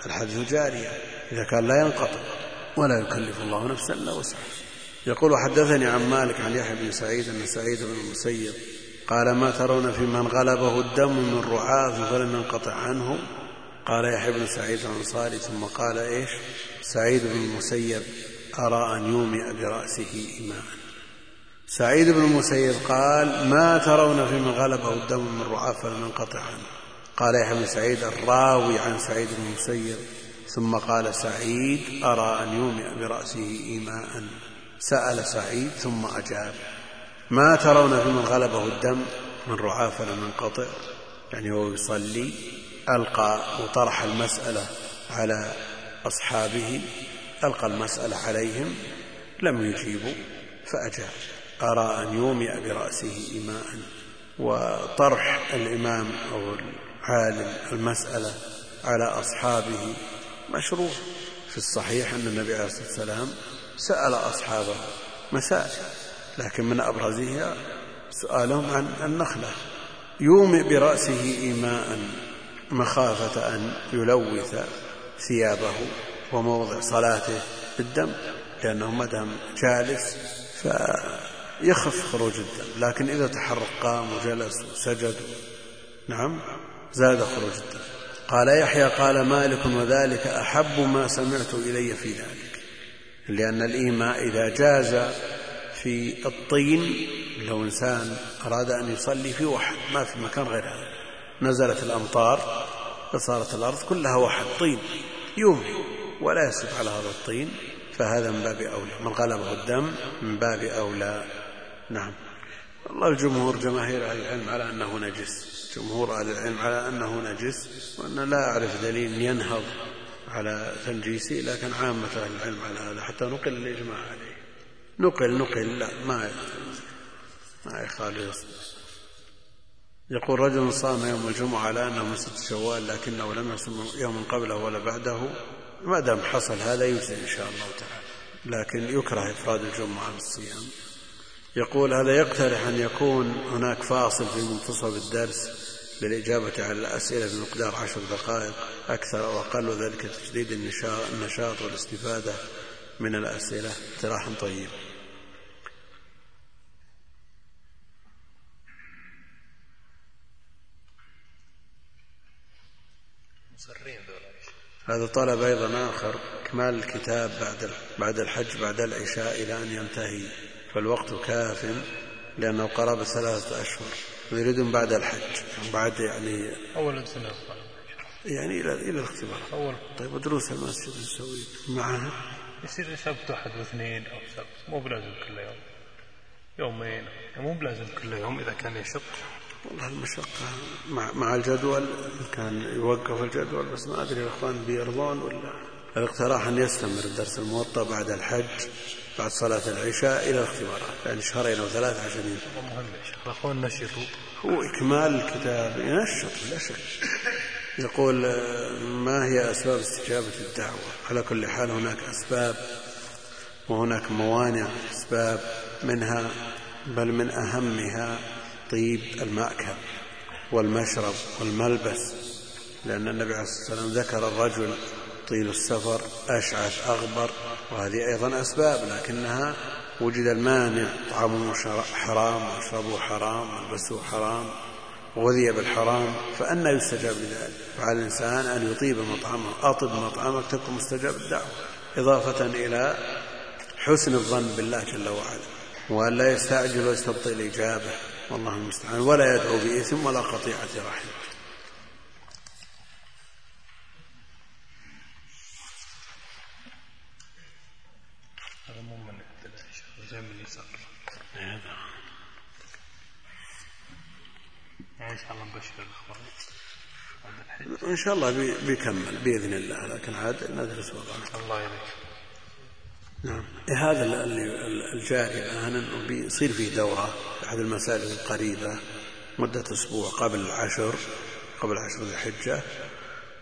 الحديث جاريا إذا كان لا ينقطع ولا يكلف الله نفسا إلا وسعها. يقول حدثني عن مالك عن يحيى بن سعيد أن سعيد بن المسيب قال ما ترون في من غلبه الدم من رعاة فلم ينقطع عنه؟ قال يحيى بن سعيد الأنصاري ثم قال إيش؟ سعيد بن المسيب أرى أن يومئ برأسه إيماء. سعيد بن المسيب قال ما ترون في من غلبه الدم من رعاة فلم ينقطع عنه؟ قال يحيى بن سعيد الراوي عن سعيد بن المسيب ثم قال سعيد أرى أن يومئ برأسه إيماء. سأل سعيد ثم أجاب ما ترون في من غلبه الدم؟ من رعاة فلم ينقطع يعني هو يصلي ألقى وطرح المسألة على أصحابه ألقى المسألة عليهم لم يجيبوا فأجاب أرى أن يومئ برأسه إيماء؟ وطرح الإمام أو العالم المسألة على أصحابه مشروع. في الصحيح أن النبي عليه الصلاة والسلام سأل أصحابه مسائل لكن من أبرزها سؤالهم عن النخلة. يومئ برأسه إيماء مخافة أن يلوث ثيابه وموضع صلاته بالدم لأنه ما دام جالس فيخف خروج الدم. لكن إذا تحرك قام وجلس وسجد نعم زاد خروج الدم. قال يحيى قال مالك وذلك أحب ما سمعت إلي في ذلك. لأن الإيماء إذا جاز في الطين لو إنسان أراد أن يصلي في وحد ما في مكان غير هذا. نزلت الأمطار فصارت الأرض كلها وحد طين. يومي ولا يسجد على هذا الطين فهذا من باب أولى. من غلبه الدم؟ من باب أولى. نعم. والله الجمهور جماهير أهل العلم على أنه نجس. جمهور أهل العلم على أنه نجس وأن لا أعرف دليل ينهض على تنجيسه لكن عامة أهل العلم على هذا حتى نقل الإجماع عليه. نقل نقل لا ما ما يخالف. يقول رجل صام يوم الجمعة على أنه من ست شوال لكنه لم يصم يوم قبله ولا بعده. ما دام حصل هذا يجزي إن شاء الله تعالى لكن يكره إفراد الجمعة بالصيام يقول هذا يقترح أن يكون هناك فاصل في منتصف الدرس. للإجابة على الأسئلة بمقدار عشر دقائق أكثر أو أقل وذلك تجديد النشاط والاستفادة من الأسئلة. اقتراح طيب. هذا طلب أيضا آخر. إكمال الكتاب بعد بعد الحج بعد العشاء إلى أن ينتهي. فالوقت كاف لأنه قرابة ثلاثة أشهر. ويريدون بعد الحج بعد يعني
أول سنة
يعني إلى إلى الاختبار.
أول.
طيب ودروس المسجد نسوي معها
يصير سبت واحد واثنين أو سبت. مو بلازم كل يوم. يومين. مو بلازم كل يوم إذا كان يشق.
والله المشقة مع, مع الجدول. كان يوقف الجدول بس ما أدري الأخوان بيرضون ولا. الاقتراح أن يستمر الدرس الموطأ بعد الحج. بعد صلاة العشاء إلى الاختبارات يعني شهرين أو ثلاثة عشان
مهم يا شيخ الأخوان نشطوا
هو إكمال الكتاب ينشط لا شك يقول ما هي أسباب استجابة الدعوة؟ على كل حال هناك أسباب وهناك موانع أسباب منها بل من أهمها طيب المأكل والمشرب والملبس لأن النبي عليه الصلاة والسلام ذكر الرجل طيل السفر أشعث أغبر وهذه أيضا أسباب لكنها وجد المانع. طعامه حرام واشربه حرام والبسه حرام وغذي بالحرام فأنى يستجاب لذلك. فعلى الإنسان أن يطيب مطعمه أطب مطعمك تكن مستجاب الدعوة. إضافة إلى حسن الظن بالله جل وعلا وأن لا يستعجل ويستبطئ الإجابة. والله المستعان. ولا يدعو بإثم ولا قطيعة رحم.
إن شاء الله نبشر الاخوان
ان شاء الله بيكمل بإذن الله. لكن عاد ندرس وضعه
الله يبارك.
نعم. هذا الجاري الان بيصير فيه دورة في أحد المساجد القريبة مدة أسبوع قبل العشر قبل عشر ذي الحجة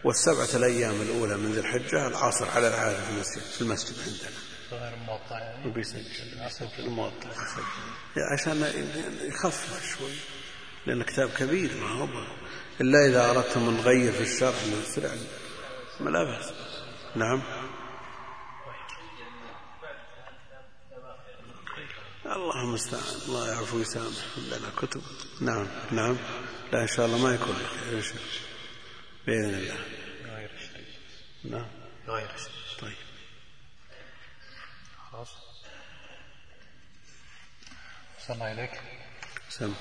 والسبعة الأيام الأولى من ذي الحجة العصر على العادة في المسجد في المسجد عندنا.
غير موطع يعني.
وبيسجل. يسجل موطع عشان يخفف شوي. لأن كتاب كبير ما هو إلا إذا أردتم نغير في الشرح نسرع ما لا بأس. نعم. الله المستعان. الله يعفو ويسامح. عندنا كتب. نعم. نعم. لا إن شاء الله ما يكون خير شاء الله. الله.
غير الشيء.
نعم.
غير الشيء.
طيب.
خلاص. صلى إليك.
سم.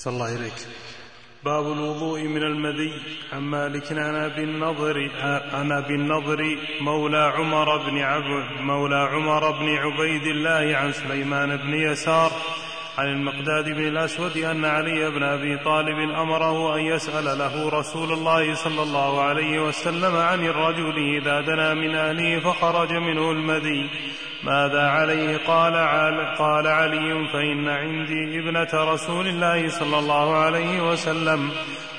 صلى الله إليك. باب الوضوء من المذي. عن مالك عن أبي النضر عن أبي النضر مولى عمر بن عب مولى عمر بن عبيد الله عن سليمان بن يسار عن المقداد بن الأسود أن علي بن أبي طالب امره أن يسأل له رسول الله صلى الله عليه وسلم عن الرجل إذا دنا من أهله فخرج منه المذي. ماذا عليه؟ قال عال قال علي فإن عندي ابنة رسول الله صلى الله عليه وسلم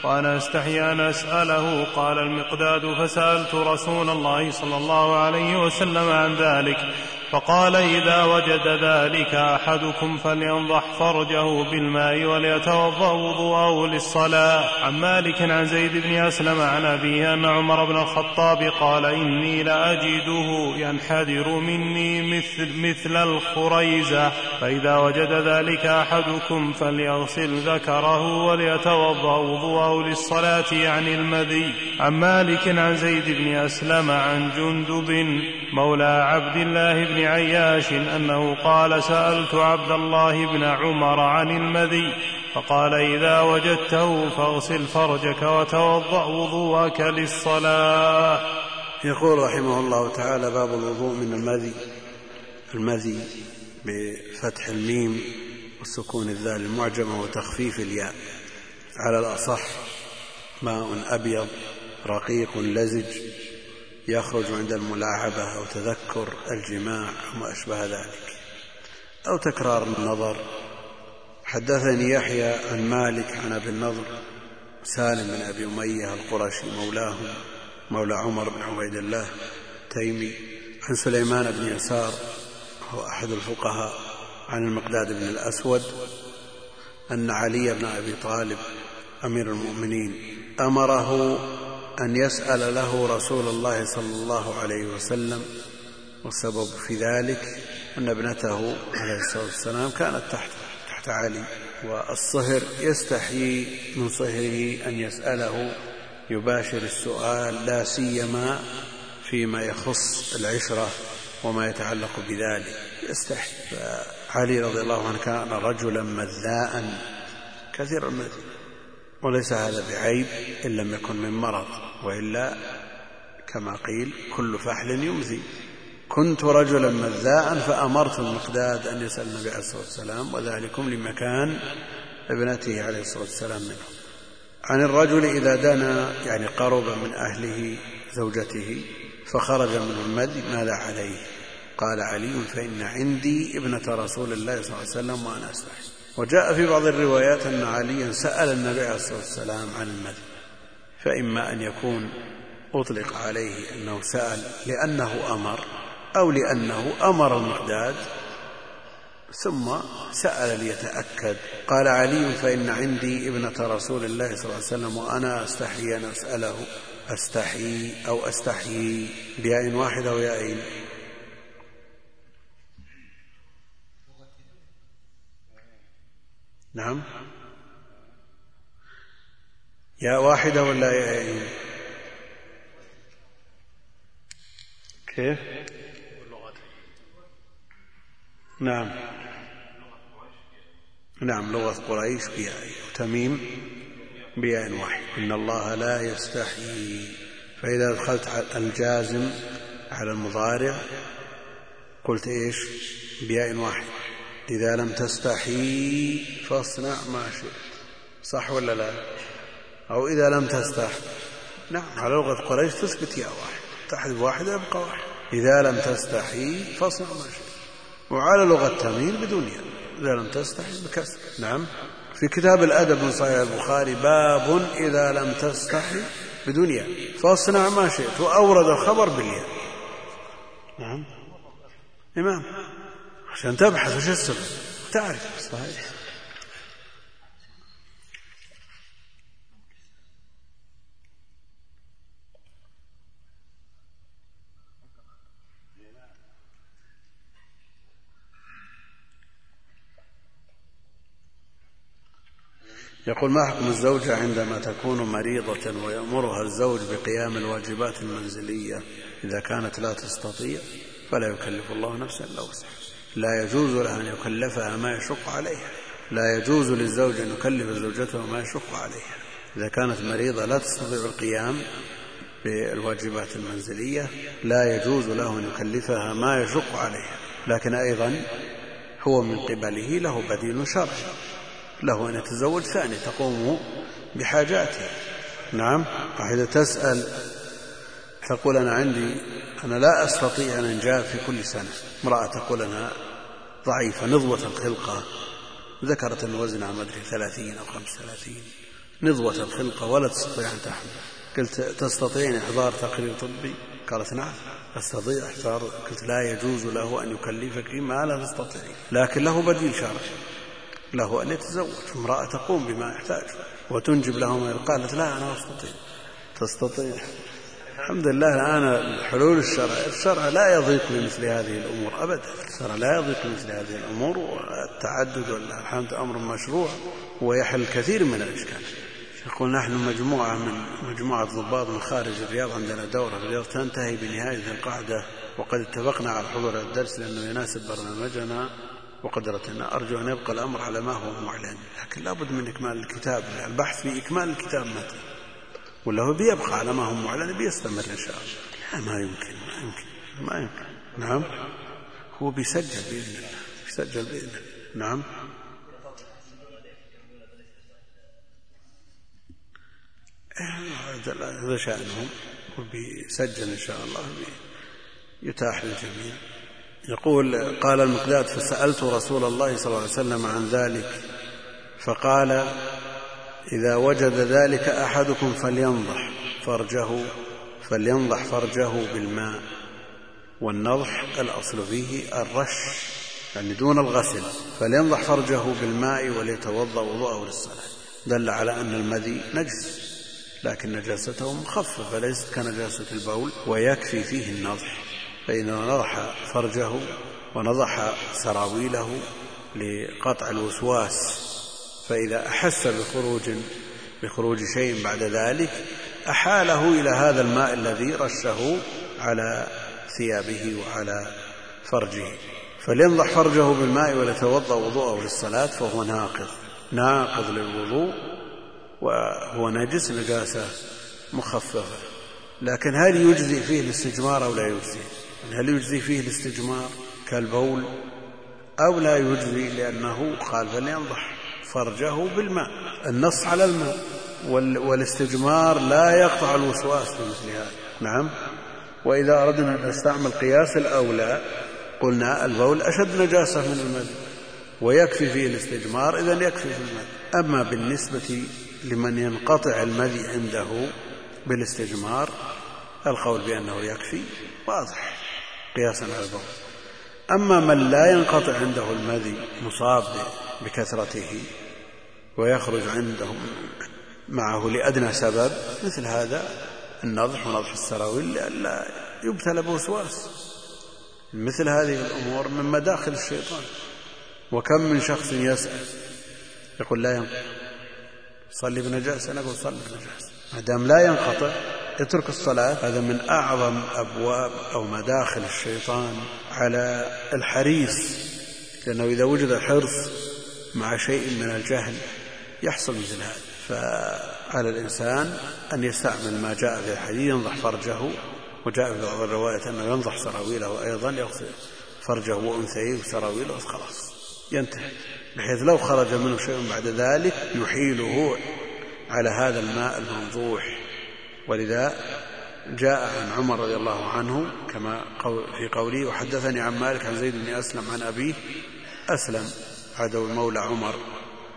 وأنا أستحي أن أسأله. قال المقداد فسألت رسول الله صلى الله عليه وسلم عن ذلك. فقال إذا وجد ذلك أحدكم فلينضح فرجه بالماء وليتوضأ وضوءه للصلاة. عن مالك عن زيد بن أسلم عن أبيه أن عمر بن الخطاب قال إني لأجده ينحدر مني مثل, مثل الخريزة. فإذا وجد ذلك أحدكم فليغسل ذكره وليتوضأ وضوءه للصلاة يعني المذي. عن مالك عن زيد بن أسلم عن جندب مولى عبد الله بن عياش أنه قال سألت عبد الله بن عمر عن المذي فقال إذا وجدته فاغسل فرجك وتوضأ وضوءك للصلاة.
يقول رحمه الله تعالى باب الوضوء من المذي المذي بفتح الميم وسكون الذال المعجمة وتخفيف الياء. على الأصح ماء أبيض رقيق لزج يخرج عند الملاعبة أو تذكر الجماع أو ما أشبه ذلك. أو تكرار النظر. حدثني يحيى عن مالك عن أبي النضر سالم بن أبي أمية القرشي مولاه مولى عمر بن عبيد الله تيمي عن سليمان بن يسار هو أحد الفقهاء عن المقداد بن الأسود أن علي بن أبي طالب أمير المؤمنين أمره أن يسأل له رسول الله صلى الله عليه وسلم والسبب في ذلك أن ابنته عليه الصلاة والسلام كانت تحت تحت علي والصهر يستحيي من صهره أن يسأله يباشر السؤال لا سيما فيما يخص العشرة وما يتعلق بذلك. يستحي. فعلي رضي الله عنه كان رجلا مذاء كثير المذي وليس هذا بعيب إن لم يكن من مرض وإلا كما قيل كل فحل يمذي كنت رجلا مذاء فأمرت المقداد أن يسأل النبي عليه الصلاة والسلام وذلكم لمكان ابنته عليه الصلاة والسلام منه. عن الرجل إذا دنا يعني قرب من أهله زوجته فخرج من المد ماذا عليه؟ قال علي فإن عندي ابنة رسول الله صلى الله عليه وسلم وأنا أستحي وجاء في بعض الروايات أن عليا سأل النبي عليه الصلاة والسلام عن المذي فإما أن يكون أطلق عليه أنه سأل لأنه أمر أو لأنه أمر المقداد ثم سأل ليتأكد. قال علي فإن عندي ابنة رسول الله صلى الله عليه وسلم وأنا أستحي أن أسأله أستحي أو أستحيي بياء واحدة ويائين نعم. ياء واحدة ولا يائين كيف؟ نعم. نعم لغة قريش بياء تميم بياء واحد. إن الله لا يستحيي فإذا دخلت الجازم على المضارع قلت إيش؟ بياء واحد. إذا لم تستحي فاصنع ما شئت. صح ولا لا؟ أو إذا لم تستح نعم على لغة قريش تثبت ياء واحد. تحذف واحد يبقى واحد. إذا لم تستحي فاصنع ما شئت. وعلى لغة تميم بدون ياء. إذا لم تستحي بكسر. نعم. في كتاب الأدب من صحيح البخاري باب إذا لم تستحي بدون ياء. فاصنع ما شئت وأورد الخبر بالياء. نعم. إمام. عشان تبحث وش السبب. تعرف. صحيح. يقول ما حكم الزوجة عندما تكون مريضة ويأمرها الزوج بقيام الواجبات المنزلية إذا كانت لا تستطيع؟ فلا يكلف الله نفسا إلا وسعها. لا يجوز له أن يكلفها ما يشق عليها لا يجوز للزوج أن يكلف زوجته ما يشق عليها إذا كانت مريضة لا تستطيع القيام بالواجبات المنزلية لا يجوز له أن يكلفها ما يشق عليها لكن أيضا هو من قبله له بديل شرعي. له أن يتزوج ثاني تقوم بحاجاته. نعم واحدة تسأل تقول أنا عندي أنا لا أستطيع أن أنجاب في كل سنة. امرأة تقول أنا ضعيفة نضوة الخلقة ذكرت أن وزنها ما أدري ثلاثين أو خمس ثلاثين نضوة الخلقة ولا تستطيع أن تحمل. قلت تستطيعين إحضار تقرير طبي؟ قالت نعم. أستطيع إحضار. قلت لا يجوز له أن يكلفك ما لا تستطيعين لكن له بديل شرعي. له أن يتزوج. امرأة تقوم بما يحتاج. وتنجب له ما قالت لا أنا أستطيع. تستطيع. الحمد لله الآن حلول الشرع. الشرع لا يضيق بمثل هذه الأمور أبدا. الشرع لا يضيق بمثل هذه الأمور والتعدد والحمد أمر مشروع ويحل كثير من الإشكال. يقول نحن مجموعة من مجموعة ضباط من خارج الرياض عندنا دورة في الرياض تنتهي بنهاية القاعدة وقد اتفقنا على حضور الدرس لأنه يناسب برنامجنا وقدرتنا. أرجو أن يبقى الأمر على ما هو معلن لكن لابد من إكمال الكتاب البحث في إكمال الكتاب متى؟ ولا هو بيبقى على ما هو معلن بيستمر إن شاء الله. لا ما يمكن ما يمكن ما يمكن. نعم. هو بيسجل بإذن الله بيسجل بإذن الله. نعم. هذا شأنهم وبيسجل إن شاء الله يتاح للجميع. يقول قال المقداد فسألت رسول الله صلى الله عليه وسلم عن ذلك فقال إذا وجد ذلك أحدكم فلينضح فرجه فلينضح فرجه بالماء. والنضح الأصل فيه الرش يعني دون الغسل. فلينضح فرجه بالماء وليتوضأ وضوءه للصلاة. دل على أن المذي نجس لكن نجاسته مخففة ليست كنجاسة البول ويكفي فيه النضح. فإذا نضح فرجه ونضح سراويله لقطع الوسواس فإذا أحس بخروج بخروج شيء بعد ذلك أحاله إلى هذا الماء الذي رشه على ثيابه وعلى فرجه. فلينضح فرجه بالماء وليتوضأ وضوءه للصلاة فهو ناقض ناقض للوضوء وهو نجس نجاسة مخففة لكن هل يجزي فيه الاستجمار أو لا يجزي؟ هل يجزي فيه الاستجمار كالبول أو لا يجزي؟ لأنه قال فلينضح فرجه بالماء. النص على الماء. والاستجمار لا يقطع الوسواس في مثل هذا. نعم. وإذا أردنا أن نستعمل قياس الأولى قلنا البول أشد نجاسة من المذي ويكفي فيه الاستجمار إذا يكفي في المذي أما بالنسبة لمن ينقطع المذي عنده بالاستجمار القول بأنه يكفي واضح قياسا على البول. أما من لا ينقطع عنده المذي مصاب بكثرته ويخرج عندهم معه لأدنى سبب مثل هذا النضح ونضح السراويل لئلا يبتلى بوسواس. مثل هذه الأمور من مداخل الشيطان. وكم من شخص يسأل يقول لا ينقطع. صلي بنجاسة نقول صلي بنجاسة. ما دام لا ينقطع يترك الصلاة. هذا من أعظم أبواب أو مداخل الشيطان على الحريص لأنه إذا وجد حرص مع شيء من الجهل يحصل مثل هذا. فعلى الإنسان أن يستعمل ما جاء في الحديث ينضح فرجه وجاء في بعض الروايات أنه ينضح سراويله أيضا يغسل فرجه وأنثيه وسراويله خلاص ينتهي. بحيث لو خرج منه شيء بعد ذلك يحيله على هذا الماء المنضوح. ولذا جاء عن عمر رضي الله عنه كما في قوله وحدثني عن مالك عن زيد بن أسلم عن أبيه أسلم. عدو مولى عمر.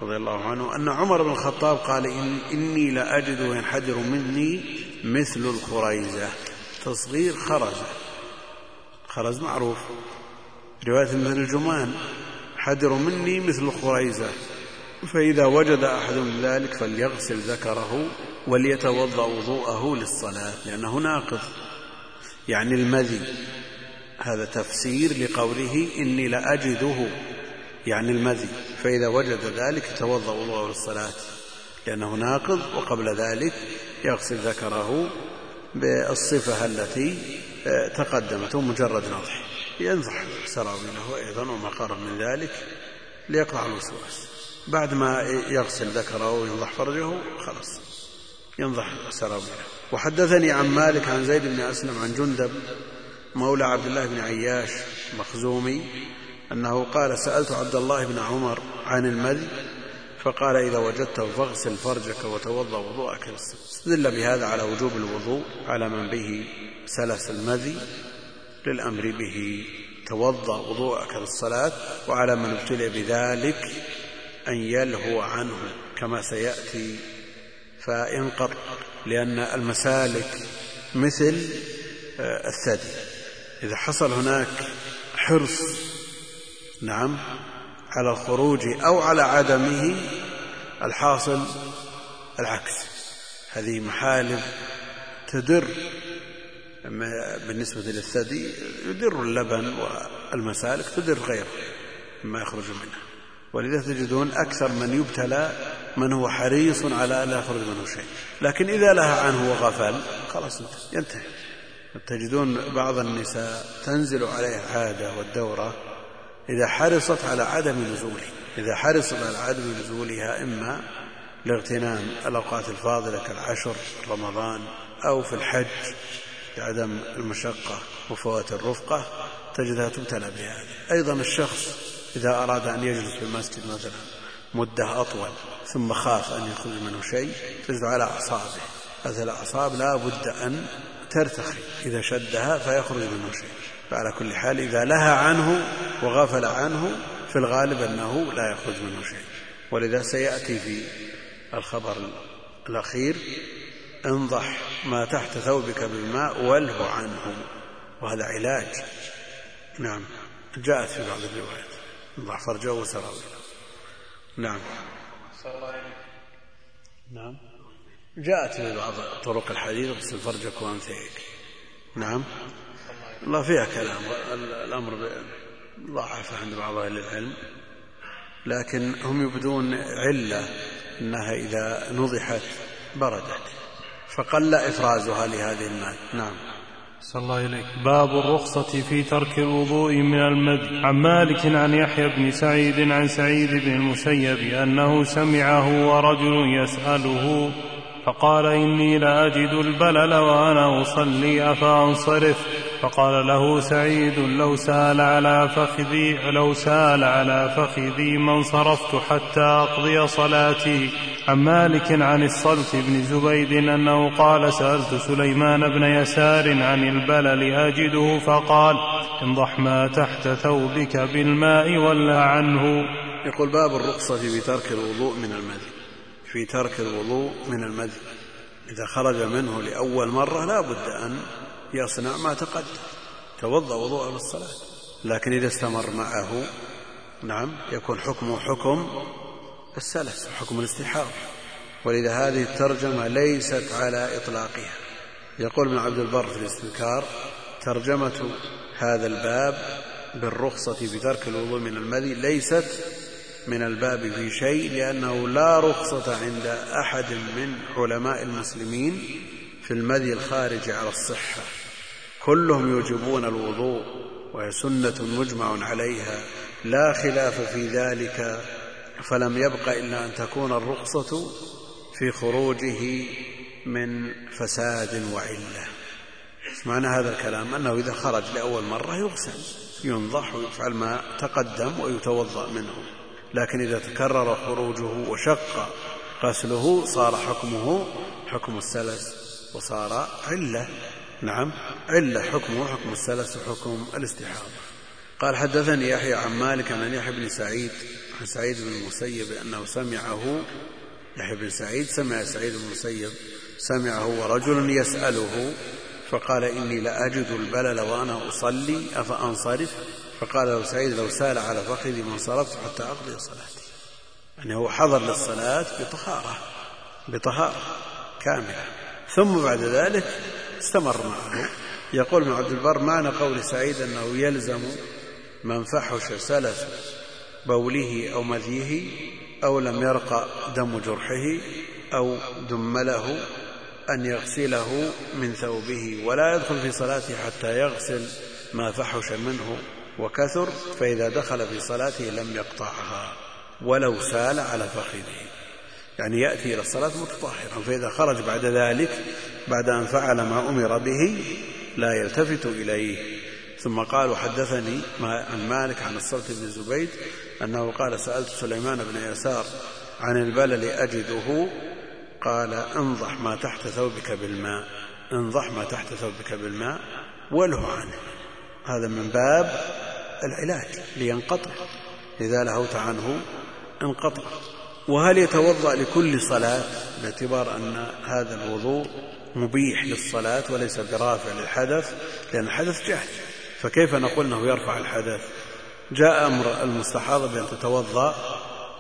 رضي الله عنه أن عمر بن الخطاب قال إن إني لأجد ينحدر مني مثل الخريزة. تصغير خرز خرز معروف. رواية مثل الجمان حدر مني مثل الخريزة. فإذا وجد أحد ذلك فليغسل ذكره وليتوضأ وضوءه للصلاة لأنه ناقض. يعني المذي. هذا تفسير لقوله إني لأجده يعني المذي. فإذا وجد ذلك يتوضأ وضوءه للصلاة لأنه ناقض وقبل ذلك يغسل ذكره بالصفة التي آه، تقدمت مجرد نضح. ينضح سراويله أيضا وما قرب من ذلك ليقطع الوسواس. بعد ما يغسل ذكره وينضح فرجه خلاص ينضح سراويله. وحدثني عن مالك عن زيد بن أسلم عن جندب مولى عبد الله بن عياش مخزومي أنه قال سألت عبد الله بن عمر عن المذي فقال إذا وجدته فاغسل فرجك وتوضأ وضوءك. استدل بهذا على وجوب الوضوء على من به سلس المذي للأمر به. توضأ وضوءك للصلاة وعلى من ابتلي بذلك أن يلهو عنه كما سيأتي. فينقطع لأن المسالك مثل آه، الثدي. إذا حصل هناك حرص نعم على الخروج أو على عدمه الحاصل العكس. هذه محالب تدر بالنسبة للثدي يدر اللبن والمسالك تدر غيره مما يخرج منها. ولذا تجدون أكثر من يبتلى من هو حريص على أن لا يخرج منه شيء. لكن إذا لها عنه وغفل خلاص ينتهي. تجدون بعض النساء تنزل عليه العادة والدورة إذا حرصت على عدم نزوله إذا حرصت على عدم نزولها إما لاغتنام الأوقات الفاضلة كالعشر رمضان أو في الحج لعدم المشقة وفوات الرفقة تجدها تبتلى بهذا أيضا الشخص إذا أراد أن يجلس في المسجد مثلا مدة أطول ثم خاف أن يخرج منه شيء تجد على أعصابه. هذه الأعصاب لا بد أن ترتخي. إذا شدها فيخرج منه شيء. فعلى كل حال إذا لها عنه وغفل عنه في الغالب أنه لا يخرج منه شيء. ولذا سيأتي في الخبر الأخير انضح ما تحت ثوبك بالماء واله عنه. وهذا علاج. نعم. جاءت في بعض الروايات. انضح فرجه وسراويله نعم. نعم. جاءت في بعض طرق الحديث اغسل فرجك وانثيك نعم. الله فيها كلام. الامر ضعف عند بعض أهل العلم لكن هم يبدون علة إنها إذا نضحت بردت فقل إفرازها لهذه المال نعم.
صلى الله إليك باب الرخصة في ترك الوضوء من المد عن مالك عن يحيى بن سعيد عن سعيد بن المسيب أنه سمعه ورجل يسأله فقال إني لأجد البلل وأنا أصلي أفأنصرف؟ فقال له سعيد لو سال على فخذي لو سال على فخذي ما انصرفت حتى أقضي صلاتي. عن مالك عن الصلت بن زبيد أنه قال سألت سليمان بن يسار عن البلل أجده فقال انضح ما تحت ثوبك بالماء ولا عنه.
يقول باب الرخصة في ترك الوضوء من المذي. في ترك الوضوء من المذي. إذا خرج منه لأول مرة لا بد أن يصنع ما تقدم. توضأ وضوءه للصلاة لكن إذا استمر معه نعم يكون حكمه حكم السلس حكم الاستحاضة. ولذا هذه الترجمة ليست على إطلاقها. يقول ابن عبد البر في الاستذكار ترجمة هذا الباب بالرخصة في ترك الوضوء من المذي ليست من الباب في شيء لأنه لا رخصة عند أحد من علماء المسلمين في المذي الخارج على الصحة. كلهم يوجبون الوضوء وهي سنة مجمع عليها. لا خلاف في ذلك فلم يبق إلا أن تكون الرخصة في خروجه من فساد وعلة. معنى هذا الكلام؟ أنه إذا خرج لأول مرة يغسل ينضح ويفعل ما تقدم ويتوضأ منه. لكن إذا تكرر خروجه وشق غسله صار حكمه حكم السلس وصار علة. نعم. علة حكمه حكم السلس وحكم الاستحاضة. قال حدثني يحيى عن مالك عن يحيى بن سعيد عن سعيد بن المسيب أنه سمعه. يحيى بن سعيد سمع سعيد بن المسيب سمعه ورجل يسأله فقال إني لأجد البلل وأنا أصلي أفأنصرف؟ فقال له سعيد لو سال على فخذي ما انصرفت حتى أقضي صلاتي. يعني هو حضر للصلاة بطهارة بطهارة كاملة. ثم بعد ذلك استمر معه. يقول ابن عبد البر معنى قول سعيد أنه يلزم من فحش سلس بوله أو مذيه أو لم يرق دم جرحه أو دمله أن يغسله من ثوبه ولا يدخل في صلاته حتى يغسل ما فحش منه وكثر فإذا دخل في صلاته لم يقطعها ولو سال على فخذه. يعني يأتي إلى الصلاة متطهرا فإذا خرج بعد ذلك بعد أن فعل ما أمر به لا يلتفت إليه. ثم قال وحدثني عن مالك عن الصلت بن زبيد أنه قال سألت سليمان بن يسار عن البلل أجده قال انضح ما تحت ثوبك بالماء انضح ما تحت ثوبك بالماء وله عنه. هذا من باب العلاج لينقطع. إذا لهوت عنه انقطع. وهل يتوضأ لكل صلاة؟ باعتبار أن هذا الوضوء مبيح للصلاة وليس برافع للحدث لأن الحدث جهل فكيف نقول أنه يرفع الحدث؟ جاء أمر المستحاضة بأن تتوضأ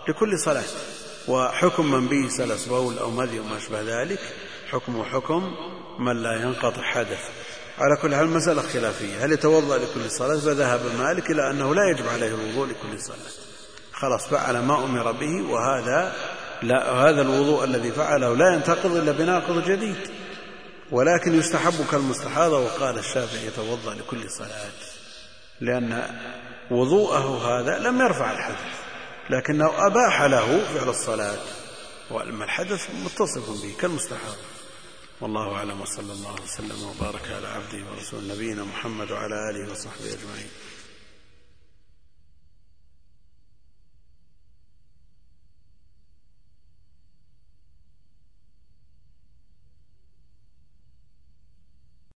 لكل صلاة. وحكم من به سلس بول أو مذي وما أشبه ذلك حكمه حكم من لا ينقطع حدث. على كل حال مسألة خلافية. هل يتوضأ لكل صلاة؟ فذهب مالك إلى أنه لا يجب عليه الوضوء لكل صلاة. خلاص فعل ما أمر به وهذا لا هذا الوضوء الذي فعله لا ينتقض إلا بناقض جديد. ولكن يستحب كالمستحاضة وقال الشافعي يتوضأ لكل صلاة. لأن وضوءه هذا لم يرفع الحدث لكنه أباح له فعل الصلاة. وأما الحدث متصف به كالمستحاضة والله أعلم وصلى الله وسلم وبارك على عبده ورسول نبينا محمد وعلى آله وصحبه أجمعين.